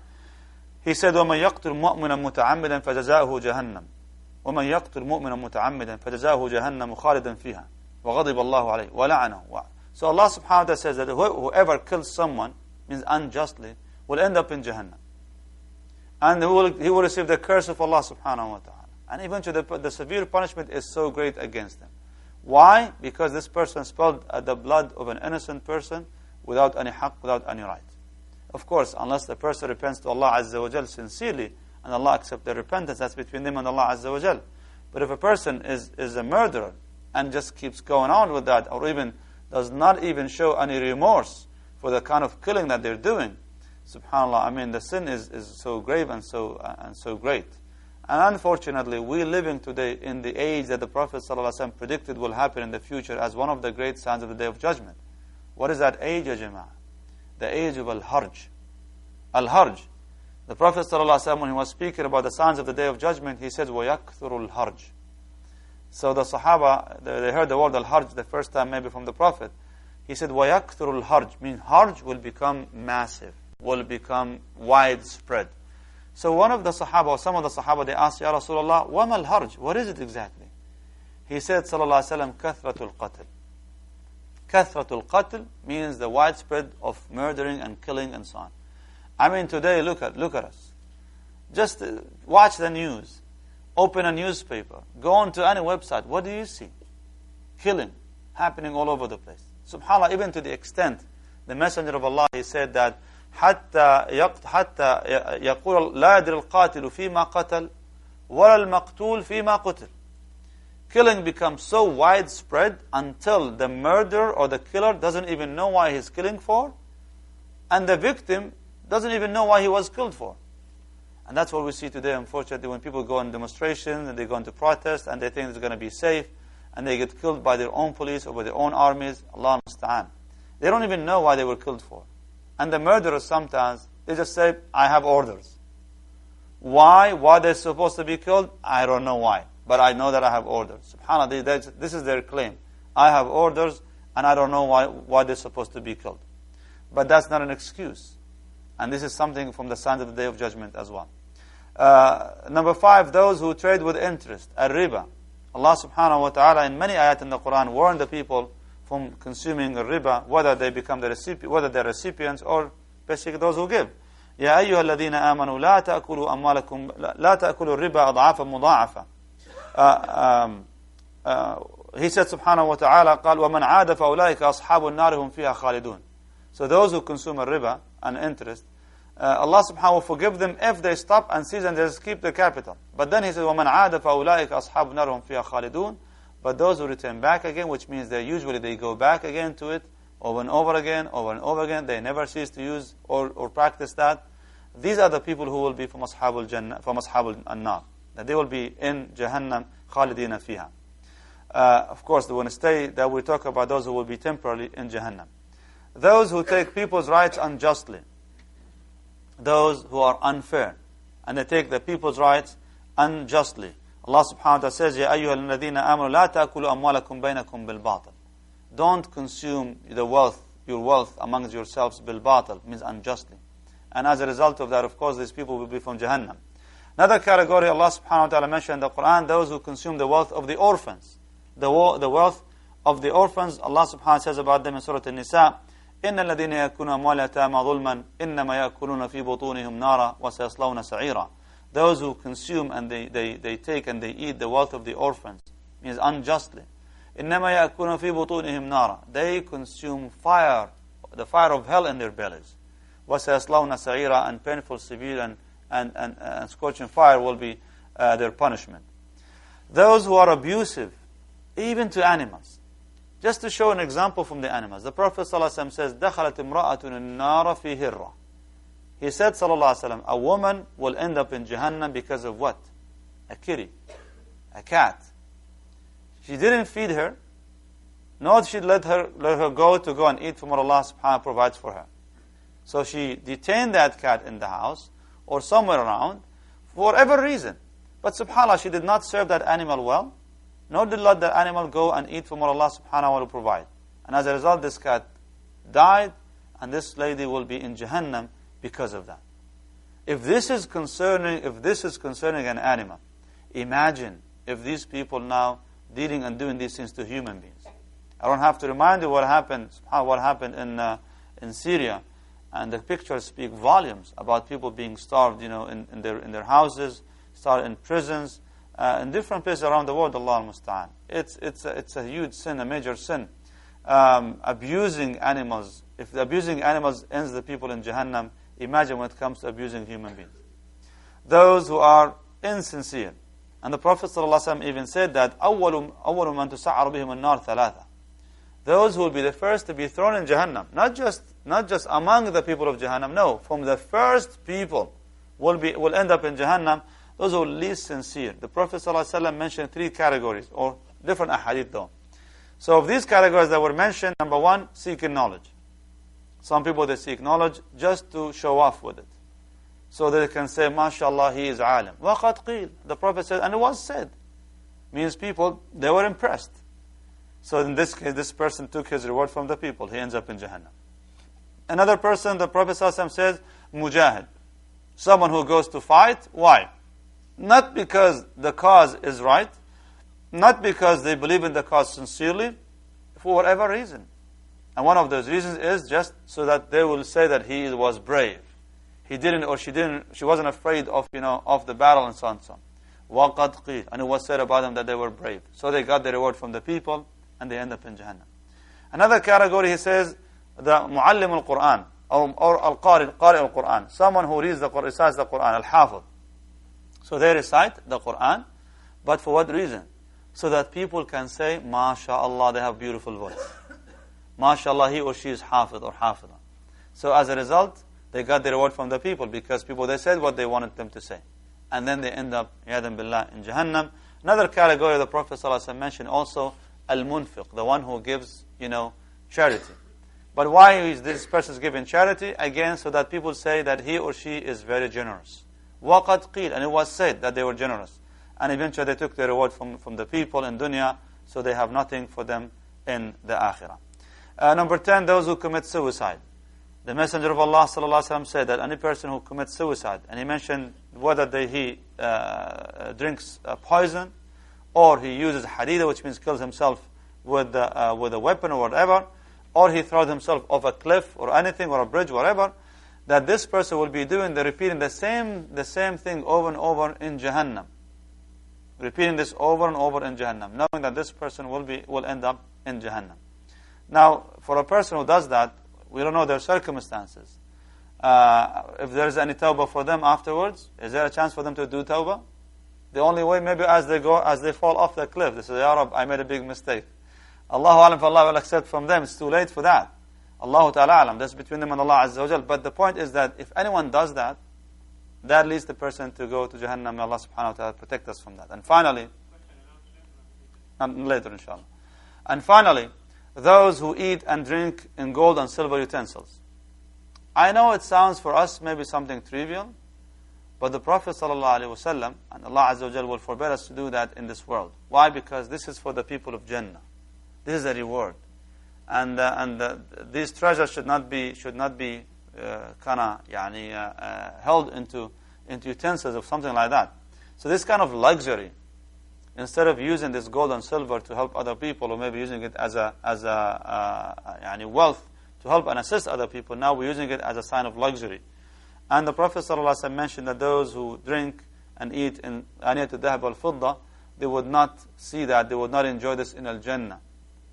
He said, وَمَن يَقْتُلْ مُؤْمِنًا مُتَعَمِّدًا فَجَزَاؤُهُ جَهَنَّمُ ومن يقتل مؤمنا متعمدا فجزاه جهنم خالدا فيها وغضب الله عليه ولعنه So Allah subhanahu wa ta'ala says that whoever kills someone means unjustly will end up in Jahannam. And he will, he will receive the curse of Allah subhanahu wa ta'ala. And eventually the, the severe punishment is so great against them. Why? Because this person spilled the blood of an innocent person without any haqq, without any right. Of course, unless the person repents to Allah Azza wa Jal sincerely, and Allah accept their repentance, that's between them and Allah Azza wa Jal. But if a person is, is a murderer and just keeps going on with that, or even does not even show any remorse for the kind of killing that they're doing, subhanAllah, I mean, the sin is, is so grave and so, uh, and so great. And unfortunately, we're living today in the age that the Prophet ﷺ predicted will happen in the future as one of the great signs of the Day of Judgment. What is that age, ya Jama'ah? The age of Al-Harj. Al-Harj. The Prophet ﷺ, when he was speaking about the signs of the Day of Judgment, he said, وَيَكْثُرُ الْحَرْجِ So the Sahaba, they heard the word al-harj the first time maybe from the Prophet. He said, وَيَكْثُرُ الْحَرْجِ means harj will become massive, will become widespread. So one of the Sahaba, or some of the Sahaba, they asked, Ya Rasulullah, وَمَا الْحَرْجِ What is it exactly? He said, sallallahu alayhi wa sallam, كَثْرَةُ الْقَتْلِ كَثْرَةُ الْقَتْلِ means the widespread of murdering and killing and so on. I mean, today, look at, look at us. Just uh, watch the news. Open a newspaper. Go on to any website. What do you see? Killing happening all over the place. SubhanAllah, even to the extent, the Messenger of Allah, he said that, حتى حتى يقول لا يدري القاتل فيما قتل ولا المقتول فيما قتل killing becomes so widespread until the murderer or the killer doesn't even know why he's killing for, and the victim doesn't even know why he was killed for. And that's what we see today, unfortunately, when people go on demonstrations and they go into protest and they think it's going to be safe, and they get killed by their own police or by their own armies, Allah musta'an. They don't even know why they were killed for. And the murderers sometimes, they just say, I have orders. Why? Why they're supposed to be killed? I don't know why but I know that I have orders. SubhanAllah, this is their claim. I have orders, and I don't know why, why they're supposed to be killed. But that's not an excuse. And this is something from the signs of the Day of Judgment as well. Uh, number five, those who trade with interest, riba. Allah subhanahu wa ta'ala in many ayat in the Quran warned the people from consuming riba, whether they become the recipient, whether they're recipients or basically those who give. يا أيها الذين آمنوا لا تأكلوا أموالكم لا تأكلوا الربا أضعافا مضاعفة uh, um, uh, he said subhanahu wa ta'ala قال ومن عاد فأولئك أصحاب النار هم فيها خالدون so those who consume a riba and interest uh, Allah subhanahu wa ta'ala will forgive them if they stop and cease and just keep the capital but then he says ومن عاد فأولئك أصحاب النار هم فيها خالدون but those who return back again which means they usually they go back again to it over and over again over and over again they never cease to use or, or practice that these are the people who will be from Ashab al-Jannah from Ashab al-Nar that they will be in Jahannam khalidina fiha. Uh, of course, they want to stay, that we talk about those who will be temporarily in Jahannam. Those who take people's rights unjustly. Those who are unfair. And they take the people's rights unjustly. Allah subhanahu wa ta'ala says, يَا أَيُّهَا الَّذِينَ آمَنُوا لَا تَأْكُلُوا أَمْوَالَكُمْ بَيْنَكُمْ بِالْبَاطِلِ Don't consume the wealth, your wealth amongst yourselves bil-batil, means unjustly. And as a result of that, of course, these people will be from Jahannam. Another category Allah subhanahu wa ta'ala mentioned in the Quran, those who consume the wealth of the orphans. The, the wealth of the orphans, Allah subhanahu wa ta'ala says about them in Surah An-Nisa, إن الذين يأكلون أموال اليتامى ظلما إنما يأكلون في بطونهم نارا وسيصلون سعيرا Those who consume and they, they, they take and they eat the wealth of the orphans means unjustly. إنما يأكلون في بطونهم نارا They consume fire, the fire of hell in their bellies. وسيصلون سعيرا and painful, severe and and, and, and scorching fire will be uh, their punishment. Those who are abusive, even to animals. Just to show an example from the animals. The Prophet ﷺ says, دَخَلَتْ امْرَأَةٌ النَّارَ فِي هِرَّةٍ He said, ﷺ, a woman will end up in Jahannam because of what? A kitty, a cat. She didn't feed her, nor did she let her, let her go to go and eat from what Allah subhanahu wa ta'ala provides for her. So she detained that cat in the house, or somewhere around for whatever reason. But subhanAllah, she did not serve that animal well, nor did let that animal go and eat from what Allah subhanahu wa ta'ala provide. And as a result, this cat died, and this lady will be in Jahannam because of that. If this is concerning, if this is concerning an animal, imagine if these people now dealing and doing these things to human beings. I don't have to remind you what happened, what happened in, uh, in Syria and the pictures speak volumes about people being starved, you know, in, in their in their houses, starved in prisons, uh, in different places around the world. Allah musta'an. It's it's a, it's a huge sin, a major sin. Um, abusing animals. If abusing animals ends the people in Jahannam, imagine when it comes to abusing human beings. Those who are insincere. And the Prophet ﷺ even said that أول أول من تسعر بهم النار ثلاثة those who will be the first to be thrown in Jahannam. Not just, not just among the people of Jahannam, no. From the first people will, be, will end up in Jahannam, those who are least sincere. The Prophet ﷺ mentioned three categories, or different ahadith though. So of these categories that were mentioned, number one, seeking knowledge. Some people, they seek knowledge just to show off with it. So they can say, MashaAllah, he is alim. وَقَدْ قِيل The Prophet said, and it was said. Means people, they were impressed. So in this case, this person took his reward from the people. He ends up in Jahannam. Another person, the Prophet ﷺ says, mujahid. Someone who goes to fight. Why? Not because the cause is right, not because they believe in the cause sincerely, for whatever reason. And one of those reasons is just so that they will say that he was brave. he didn't or she didn't, she wasn't afraid of, you know, of the battle and so on and so on. وَقَدْ قِيلَ And it was said about them that they were brave. So they got the reward from the people and they end up in Jahannam. Another category, he says, the muallim al-Quran or, or al-qari, qari al-Quran. Someone who reads the Quran, recites the Quran, al-hafiz. So they recite the Quran, but for what reason? So that people can say, MashaAllah, they have beautiful voice. MashaAllah, he or she is hafiz or hafidah. So as a result, they got the reward from the people because people, they said what they wanted them to say. And then they end up, iyadhan billah, in Jahannam. Another category the Prophet ﷺ mentioned also, al-munfiq, the one who gives, you know, charity. But why is this person giving charity? Again, so that people say that he or she is very generous. وَقَدْ قِيل And it was said that they were generous. And eventually they took the reward from, from the people in dunya, so they have nothing for them in the akhirah. Uh, number 10, those who commit suicide. The Messenger of Allah وسلم, said that any person who commits suicide, and he mentioned whether they, he uh, drinks uh, poison or he uses hadida, which means kills himself with, uh, with a weapon or whatever, or he throws himself off a cliff or anything or a bridge, whatever, that this person will be doing the repeating the same the same thing over and over in Jahannam. Repeating this over and over in Jahannam, knowing that this person will be will end up in Jahannam. Now, for a person who does that, we don't know their circumstances. Uh, if there is any tawbah for them afterwards, is there a chance for them to do tawbah? The only way, maybe as they go, as they fall off the cliff, they say, Ya Rab, I made a big mistake. Allahu alam, Allah will accept from them. It's too late for that. Allah Ta'ala alam. That's between them and Allah Azza wa jal. But the point is that if anyone does that, that leads the person to go to Jahannam. May Allah subhanahu wa ta'ala protect us from that. And finally, and later inshallah. And finally, those who eat and drink in gold and silver utensils. I know it sounds for us maybe something trivial, but the Prophet ﷺ and Allah Azza wa will forbid us to do that in this world. Why? Because this is for the people of Jannah. This is a reward and uh, and uh, these treasures should not be should not be uh, kind of yani, uh, uh, held into into utensils or something like that. So this kind of luxury, instead of using this gold and silver to help other people, or maybe using it as a as a uh, yani wealth to help and assist other people, now we're using it as a sign of luxury. And the Prophet ﷺ mentioned that those who drink and eat in aniyat al-dhahab al-fidda, they would not see that, they would not enjoy this in al-Jannah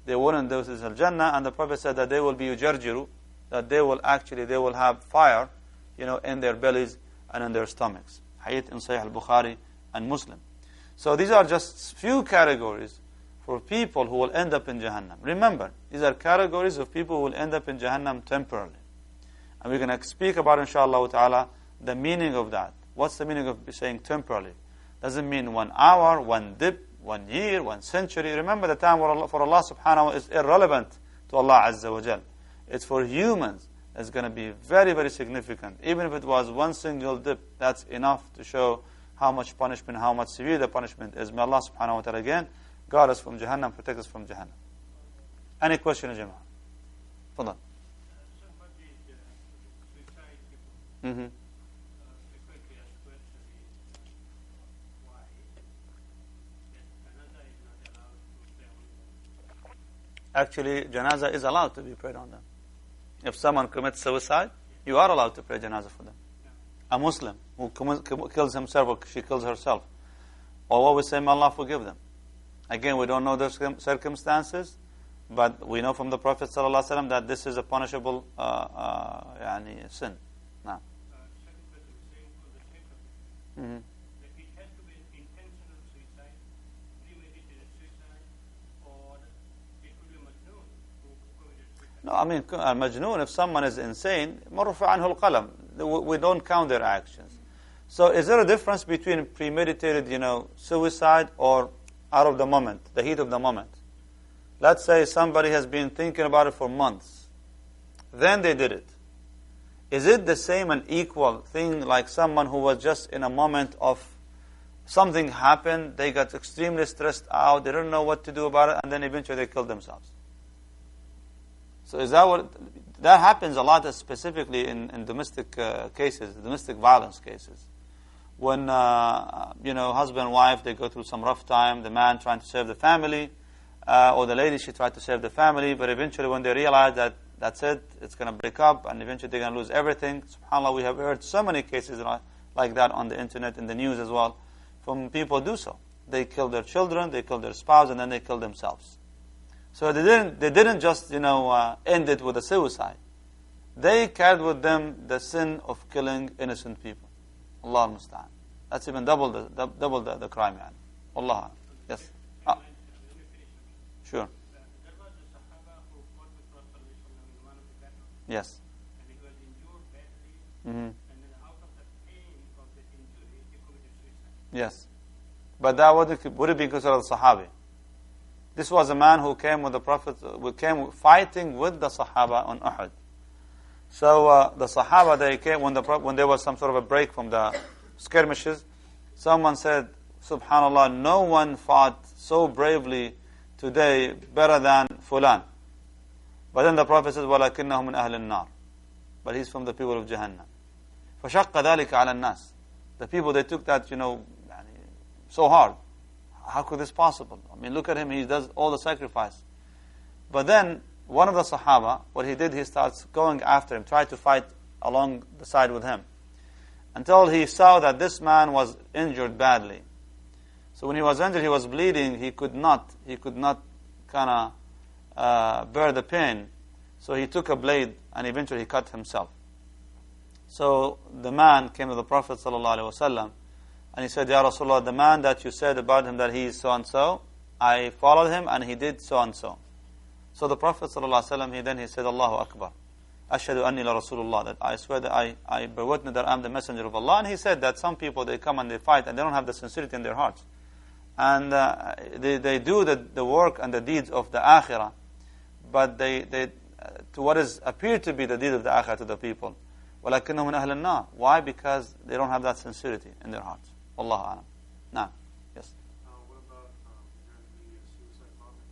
they wouldn't do this al-Jannah, and the Prophet said that they will be ujarjiru, that they will actually, they will have fire, you know, in their bellies and in their stomachs. Hadith in Sahih al-Bukhari and Muslim. So these are just few categories for people who will end up in Jahannam. Remember, these are categories of people who will end up in Jahannam temporarily. And we're going to speak about, inshallah ta'ala, the meaning of that. What's the meaning of saying temporarily? Doesn't mean one hour, one dip, one year, one century. Remember the time for Allah, for Allah subhanahu wa ta'ala is irrelevant to Allah Azza wa Jal. It's for humans. It's going to be very, very significant. Even if it was one single dip, that's enough to show how much punishment, how much severe the punishment is. May Allah subhanahu wa ta'ala again guard us from Jahannam, protect us from Jahannam. Any question, Jama'ah? Fadal. Mm-hmm. Actually janaza is allowed to be prayed on them. If someone commits suicide, you are allowed to pray janaza for them. A Muslim who kills himself or she kills herself. Or what we say, may Allah forgive them. Again, we don't know the circumstances, but we know from the Prophet ﷺ that this is a punishable uh, uh, sin. Now. Mm-hmm. No, I mean, al-majnoon, if someone is insane, مَرُفَ عَنْهُ الْقَلَمِ We don't count their actions. So is there a difference between premeditated, you know, suicide or out of the moment, the heat of the moment? Let's say somebody has been thinking about it for months. Then they did it. Is it the same and equal thing like someone who was just in a moment of something happened, they got extremely stressed out, they didn't know what to do about it, and then eventually they killed themselves? So is that what that happens a lot, specifically in, in domestic uh, cases, domestic violence cases, when uh, you know husband and wife they go through some rough time, the man trying to save the family, uh, or the lady she tried to save the family, but eventually when they realize that That's it. It's going to break up, and eventually they're going to lose everything. Subhanallah, we have heard so many cases like that on the internet, in the news as well, from people do so. They kill their children, they kill their spouse, and then they kill themselves. So they didn't, they didn't just, you know, uh, end it with a suicide. They carried with them the sin of killing innocent people. Allah musta'an. That's even double the, double the, the crime. Allah. Yes. Ah. Sure. Yes. Mm-hmm. Yes. But that would, would it be considered Sahabi? This was a man who came with the Prophet, who came fighting with the Sahaba on Uhud. So uh, the Sahaba, they came when, the, when there was some sort of a break from the skirmishes. Someone said, Subhanallah, no one fought so bravely today better than Fulan. But then the Prophet says, وَلَكِنَّهُ مِنْ أَهْلِ النَّارِ But he's from the people of Jahannam. فَشَقَّ ذَلِكَ عَلَى النَّاسِ The people, they took that, you know, so hard. How could this possible? I mean, look at him, he does all the sacrifice. But then, one of the Sahaba, what he did, he starts going after him, tried to fight along the side with him. Until he saw that this man was injured badly. So when he was injured, he was bleeding, he could not, he could not kind of uh, bear the pain. So he took a blade and eventually he cut himself. So the man came to the Prophet ﷺ and he said, Ya Rasulullah, the man that you said about him that he is so and so, I followed him and he did so and so. So the Prophet ﷺ, he then he said, Allahu Akbar. Ashhadu anni la Rasulullah, that I swear that I, I bear witness that I am the messenger of Allah. And he said that some people, they come and they fight and they don't have the sincerity in their hearts. And uh, they, they do the, the work and the deeds of the akhirah, but they, they uh, to what is appeared to be the deed of the akhirah to the people. وَلَكِنَّهُمْ مِنْ أَهْلِ النَّارِ Why? Because they don't have that sincerity in their hearts. Allah alam. Now, yes. Uh, about um, apparently suicide bombing?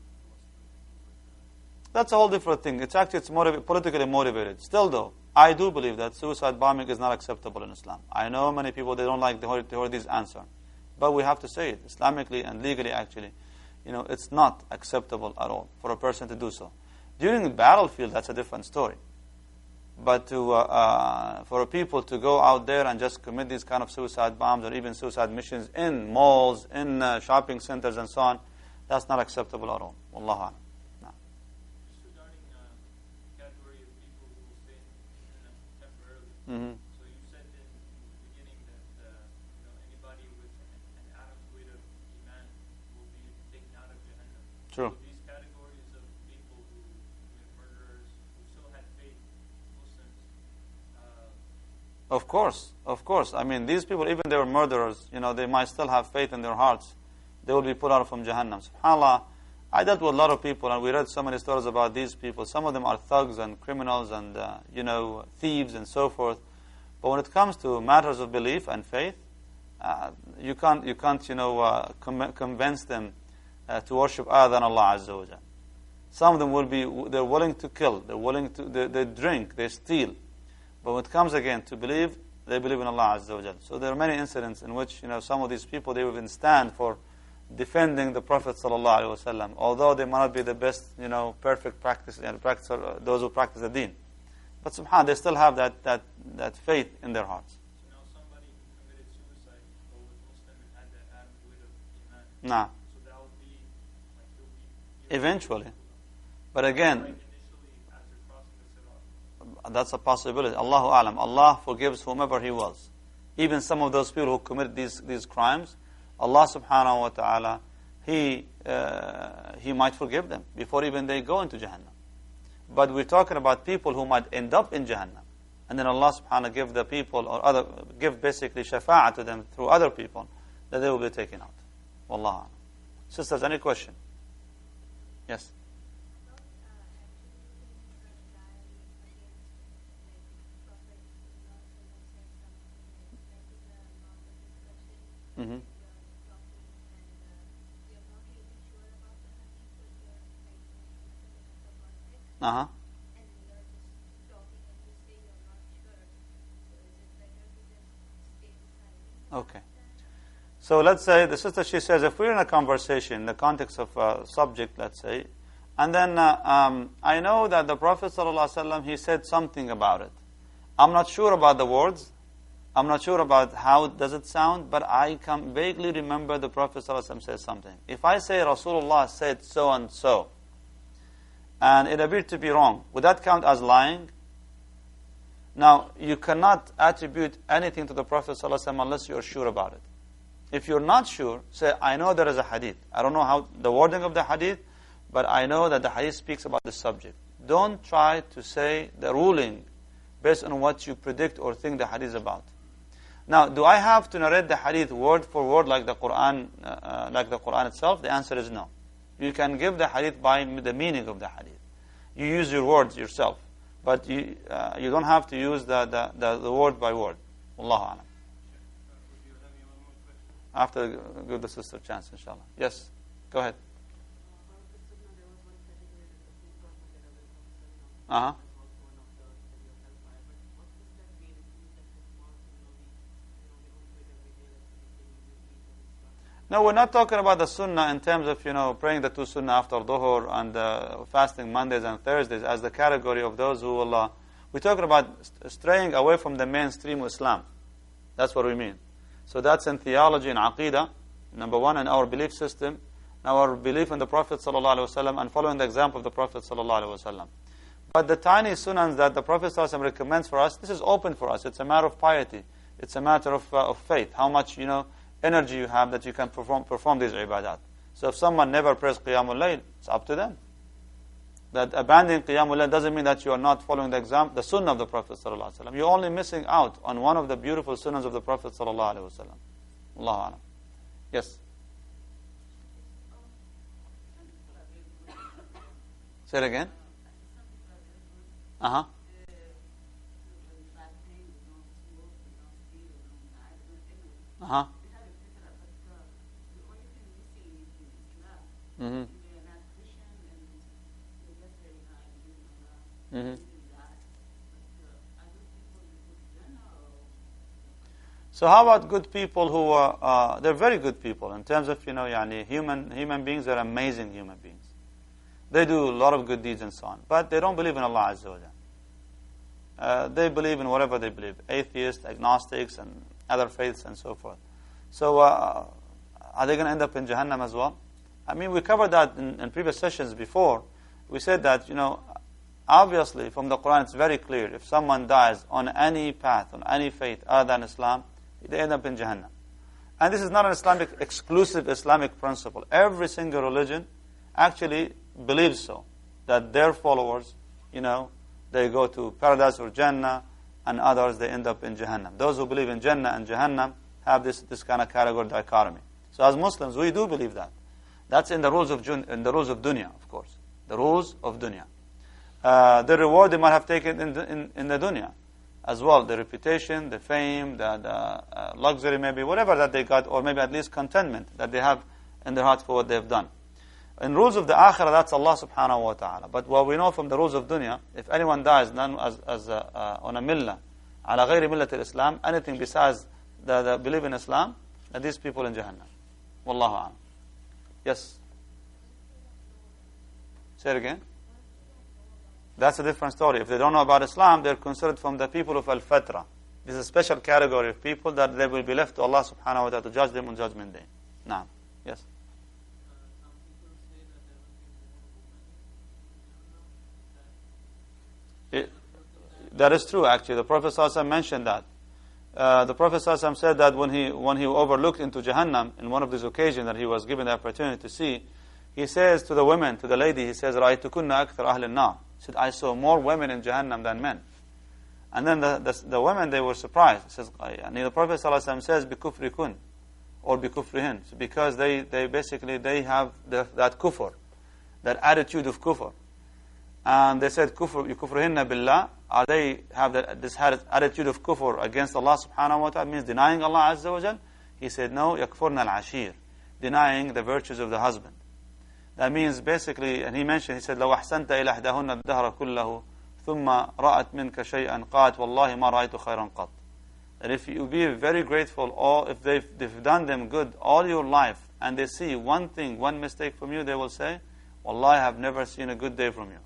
That's a whole different thing. It's actually it's motiv- politically motivated. Still, though, I do believe that suicide bombing is not acceptable in Islam. I know many people they don't like the hear, to this answer, but we have to say it Islamically and legally. Actually, you know, it's not acceptable at all for a person to do so. During the battlefield, that's a different story. But to uh, uh, for people to go out there and just commit these kind of suicide bombs or even suicide missions in malls, in uh, shopping centers, and so on, that's not acceptable at all. Wallah. Just regarding uh, category of people who will stay in Jannah temporarily. Mm-hmm. So you said in the beginning that uh, you know anybody with an, an atom's weight of iman will be taken out of Jahannam. True. So these categories of people who commit murderers, who still had faith, Muslims, uh, Of course, of course. I mean, these people, even they were murderers, you know, they might still have faith in their hearts. They will be put out from Jahannam. SubhanAllah, I dealt with a lot of people, and we read so many stories about these people. Some of them are thugs and criminals and, uh, you know, thieves and so forth. But when it comes to matters of belief and faith, uh, you can't, you can't, you know, uh, com- convince them uh, to worship other than Allah Azza wa Jal. Some of them will be, they're willing to kill, they're willing to, they, they drink, they steal. But when it comes again to believe, they believe in Allah Azza wa Jal. So there are many incidents in which, you know, some of these people, they even stand for defending the Prophet Sallallahu Alaihi Wasallam, although they might not be the best, you know, perfect practice, you know, practice uh, those who practice the deen. But subhanAllah, they still have that, that, that faith in their hearts. so now somebody committed suicide but was Muslim and had that atom's weight of iman. Nah, So that would be like be eventually. But again, right initially as they're crossing the sirat. That's a possibility. Allahu Alam. Allah forgives whomever He wills. Even some of those people who commit these, these crimes, Allah subhanahu wa ta'ala, He, uh, he might forgive them before even they go into Jahannam. But we're talking about people who might end up in Jahannam. And then Allah subhanahu wa give the people or other, give basically shafa'ah to them through other people that they will be taken out. Wallahu alam. Sisters, any question? Yes. Mm-hmm. Uh huh. Okay. So let's say the sister she says if we're in a conversation in the context of a subject, let's say, And then uh, um, I know that the Prophet ﷺ, he said something about it. I'm not sure about the words. I'm not sure about how does it sound, but I can vaguely remember the Prophet ﷺ said something. If I say Rasulullah said so and so, and it appeared to be wrong, would that count as lying? Now, you cannot attribute anything to the Prophet ﷺ unless you're sure about it. If you're not sure, say, I know there is a hadith. I don't know how the wording of the hadith, but I know that the hadith speaks about the subject. Don't try to say the ruling based on what you predict or think the hadith is about. Now, do I have to narrate the hadith word for word like the Quran, uh, uh, like the Quran itself? The answer is no. You can give the hadith by the meaning of the hadith. You use your words yourself, but you uh, you don't have to use the, the, the, the word by word. Allahu alam. After, give the sister chance, inshallah. Yes, go ahead. Uh huh. No, we're not talking about the sunnah in terms of, you know, praying the two sunnah after dhuhr and uh, fasting Mondays and Thursdays as the category of those who will, uh, we're talking about straying away from the mainstream Islam. That's what we mean. So that's in theology and aqidah, number one, in our belief system, our belief in the Prophet ﷺ and following the example of the Prophet ﷺ. But the tiny sunnahs that the Prophet ﷺ recommends for us, this is open for us. It's a matter of piety. It's a matter of, uh, of faith. How much, you know, energy you have that you can perform, perform these ibadat. So if someone never prays Qiyamul Layl, it's up to them. That abandoning Qiyamul Layl doesn't mean that you are not following the example, the sunnah of the Prophet ﷺ. You're only missing out on one of the beautiful sunnahs of the Prophet ﷺ. Allahu Alam. Yes? Say it again. Uh-huh. Uh-huh. Mm-hmm. Mm-hmm. So how about good people who are, uh, they're very good people in terms of, you know, yani, human, human beings, they're amazing human beings. They do a lot of good deeds and so on. But they don't believe in Allah Azza wa uh, They believe in whatever they believe. Atheists, agnostics, and other faiths and so forth. So uh, are they going to end up in Jahannam as well? I mean, we covered that in, in previous sessions before. We said that, you know, obviously from the Quran it's very clear. If someone dies on any path, on any faith other than Islam, they end up in Jahannam. And this is not an Islamic, exclusive Islamic principle. Every single religion actually believes so. That their followers, you know, they go to paradise or Jannah, and others they end up in Jahannam. Those who believe in Jannah and Jahannam have this, this kind of category dichotomy. So as Muslims, we do believe that. That's in the rules of in the rules of dunya, of course. The rules of dunya. Uh, the reward they might have taken in the, in, in the dunya as well. The reputation, the fame, the, the uh, luxury maybe, whatever that they got, or maybe at least contentment that they have in their heart for what they've done. In rules of the akhirah, that's Allah subhanahu wa ta'ala. But what we know from the rules of dunya, if anyone dies as, as uh, on a millah, ala ghayri millat al-Islam, anything besides the, the belief in Islam, these people in Jahannam. Wallahu a'lam. Yes? Say it again. That's a different story. If they don't know about Islam, they're considered from the people of Al-Fatra. This is a special category of people that they will be left to Allah subhanahu wa ta'ala to judge them on Judgment Day. Now, yes? It, that is true, actually. The Prophet mentioned that. Uh, the Prophet ﷺ said that when he, when he overlooked into Jahannam, in one of these occasions that he was given the opportunity to see, he says to the women, to the lady, he says, رَأَيْتُكُنَّ أَكْثَرَ أَهْلِ النَّارِ He said, I saw more women in Jahannam than men. And then the, the, the women, they were surprised. He says, and the Prophet ﷺ says, بِكُفْرِكُنْ or بِكُفْرِهِنْ so Because they, they basically, they have the, that kufr, that attitude of kufr. And they said, kufr, يُكُفْرِهِنَّ billah. Are they have that, this attitude of kufr against Allah subhanahu wa ta'ala, means denying Allah azza wa jal? He said, no, يَكْفُرْنَ الْعَشِيرِ Denying the virtues of the husband. That means basically, and he mentioned, he said, لو أحسنت إلى إحداهن الدهر كله ثم رأت منك شيئا قالت والله ما رأيت خيرا قط. That if you be very grateful, or if they've, they've done them good all your life, and they see one thing, one mistake from you, they will say, Wallahi, I have never seen a good day from you.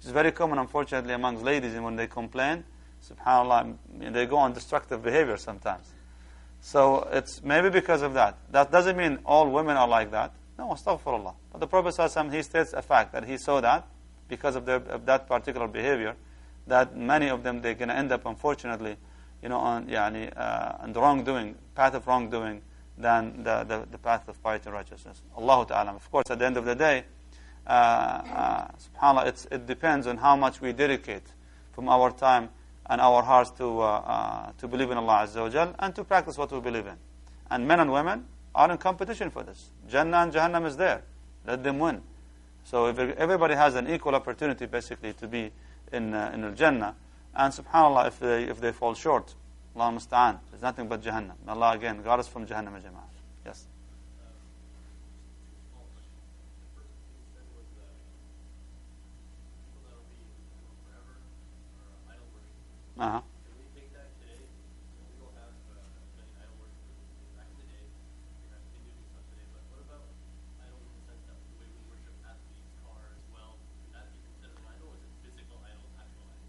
It's very common, unfortunately, amongst ladies, and when they complain, subhanAllah, they go on destructive behavior sometimes. So it's maybe because of that. That doesn't mean all women are like that. No, astaghfirullah. But the Prophet he states a fact that he saw that because of, their, of that particular behavior, that many of them, they're going to end up, unfortunately, you know, on, yani, uh, on the wrongdoing, path of wrongdoing, than the, the, the path of piety and righteousness. Allahu Ta'ala. Of course, at the end of the day, subhanAllah, it's, it depends on how much we dedicate from our time and our hearts to, uh, uh, to believe in Allah Azza wa Jal and to practice what we believe in. And men and women are in competition for this. Jannah and Jahannam is there. Let them win. So if everybody has an equal opportunity, basically, to be in uh, in Jannah, and Subhanallah, if they if they fall short, Allah musta'an, there's nothing but Jahannam. Allah again guard us from Jahannam, and Jama'ah. Yes. Uh huh.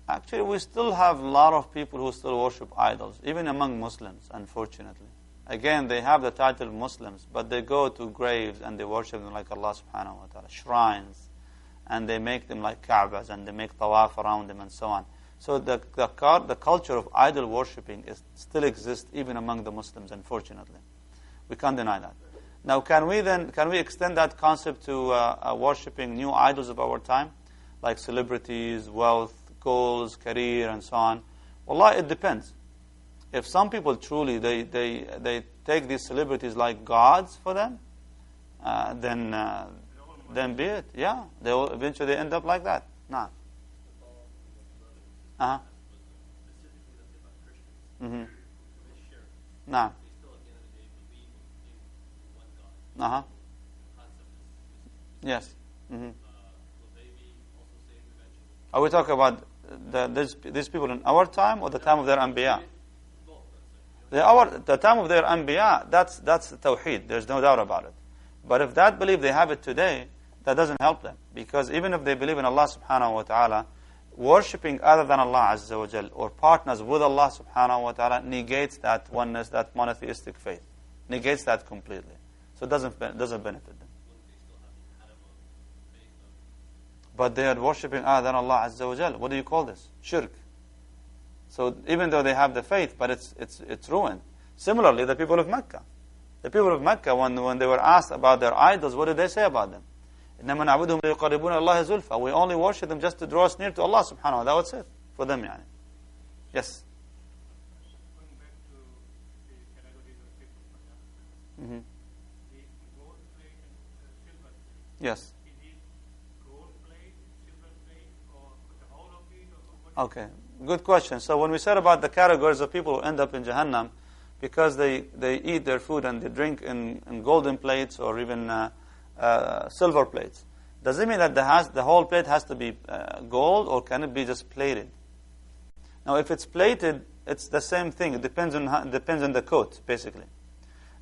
Actually, we still have a lot of people who still worship idols, even among Muslims, unfortunately. Again, they have the title Muslims, but they go to graves and they worship them like Allah subhanahu wa ta'ala, shrines, and they make them like Kaabas and they make tawaf around them and so on. So the, the, the culture of idol worshipping is, still exists even among the Muslims, unfortunately. We can't deny that. Now, can we then, can we extend that concept to uh, uh, worshipping new idols of our time? Like celebrities, wealth, goals, career, and so on? Wallah, it depends. If some people truly, they, they, they take these celebrities like gods for them, uh, then, uh, then be it. Yeah, they will eventually end up like that. Nah. Uh-huh. Mm-hmm. Nah. Uh-huh. Yes. Mm-hmm. Are we talking about the, these, these people in our time or the time of their anbiya? The, our, the time of their anbiya, that's, that's tawheed. There's no doubt about it. But if that belief they have it today, that doesn't help them. Because even if they believe in Allah subhanahu wa ta'ala, worshipping other than Allah azza wa jal, or partners with Allah subhanahu wa ta'ala negates that oneness, that monotheistic faith. Negates that completely. So it doesn't, doesn't benefit them. But they are worshipping other than Allah Azza wa Jal. What do you call this? Shirk. So even though they have the faith, but it's, it's, it's ruined. Similarly, the people of Mecca. The people of Mecca, when, when they were asked about their idols, what did they say about them? إنما نعبدهم ليقربون الله زلفى. We only worship them just to draw us near to Allah subhanahu wa ta'ala. That was it for them. Yani. Yes. Mm-hmm. Yes. Okay, good question. So when we said about the categories of people who end up in Jahannam, because they, they eat their food and they drink in, in golden plates or even uh, uh, silver plates, does it mean that the, has, the whole plate has to be uh, gold or can it be just plated? Now, if it's plated, it's the same thing. It depends on, how, depends on the coat, basically.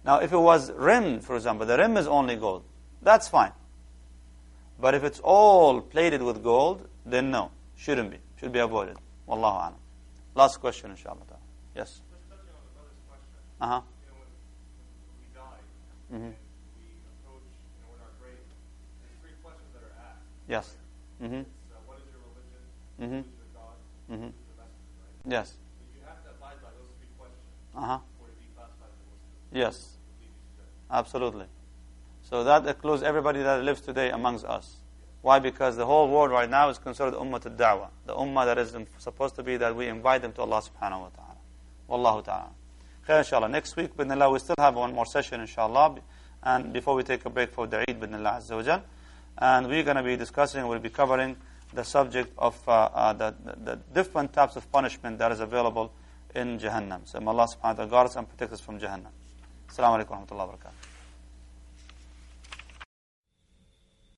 Now, if it was rim, for example, the rim is only gold, that's fine. But if it's all plated with gold, then no, shouldn't be should be avoided. Wallahu alam. Last question, inshallah. Yes. Uh huh. Mm-hmm. Yes. Mm-hmm. Uh, what is your religion? Mm-hmm. Who's your God? Mm-hmm. Who's your messenger, right? Yes. So you have to abide by those three questions uh-huh. For mm-hmm. mm-hmm. mm-hmm. to uh-huh. be classified as a Muslim. Yes. Absolutely. So that includes everybody that lives today amongst us. Why? Because the whole world right now is considered ummah al-da'wah. The ummah that is supposed to be that we invite them to Allah subhanahu wa ta'ala. Wallahu ta'ala. Khair inshallah. Next week, bidnillah, we still have one more session inshallah. And before we take a break for the Eid, bidnillah azza wa jal. And we're going to be discussing, we'll be covering the subject of uh, uh, the, the, the, different types of punishment that is available in Jahannam. So may Allah subhanahu wa ta'ala guard us and protect us from Jahannam. Assalamu alaikum wa rahmatullahi wa barakatuh.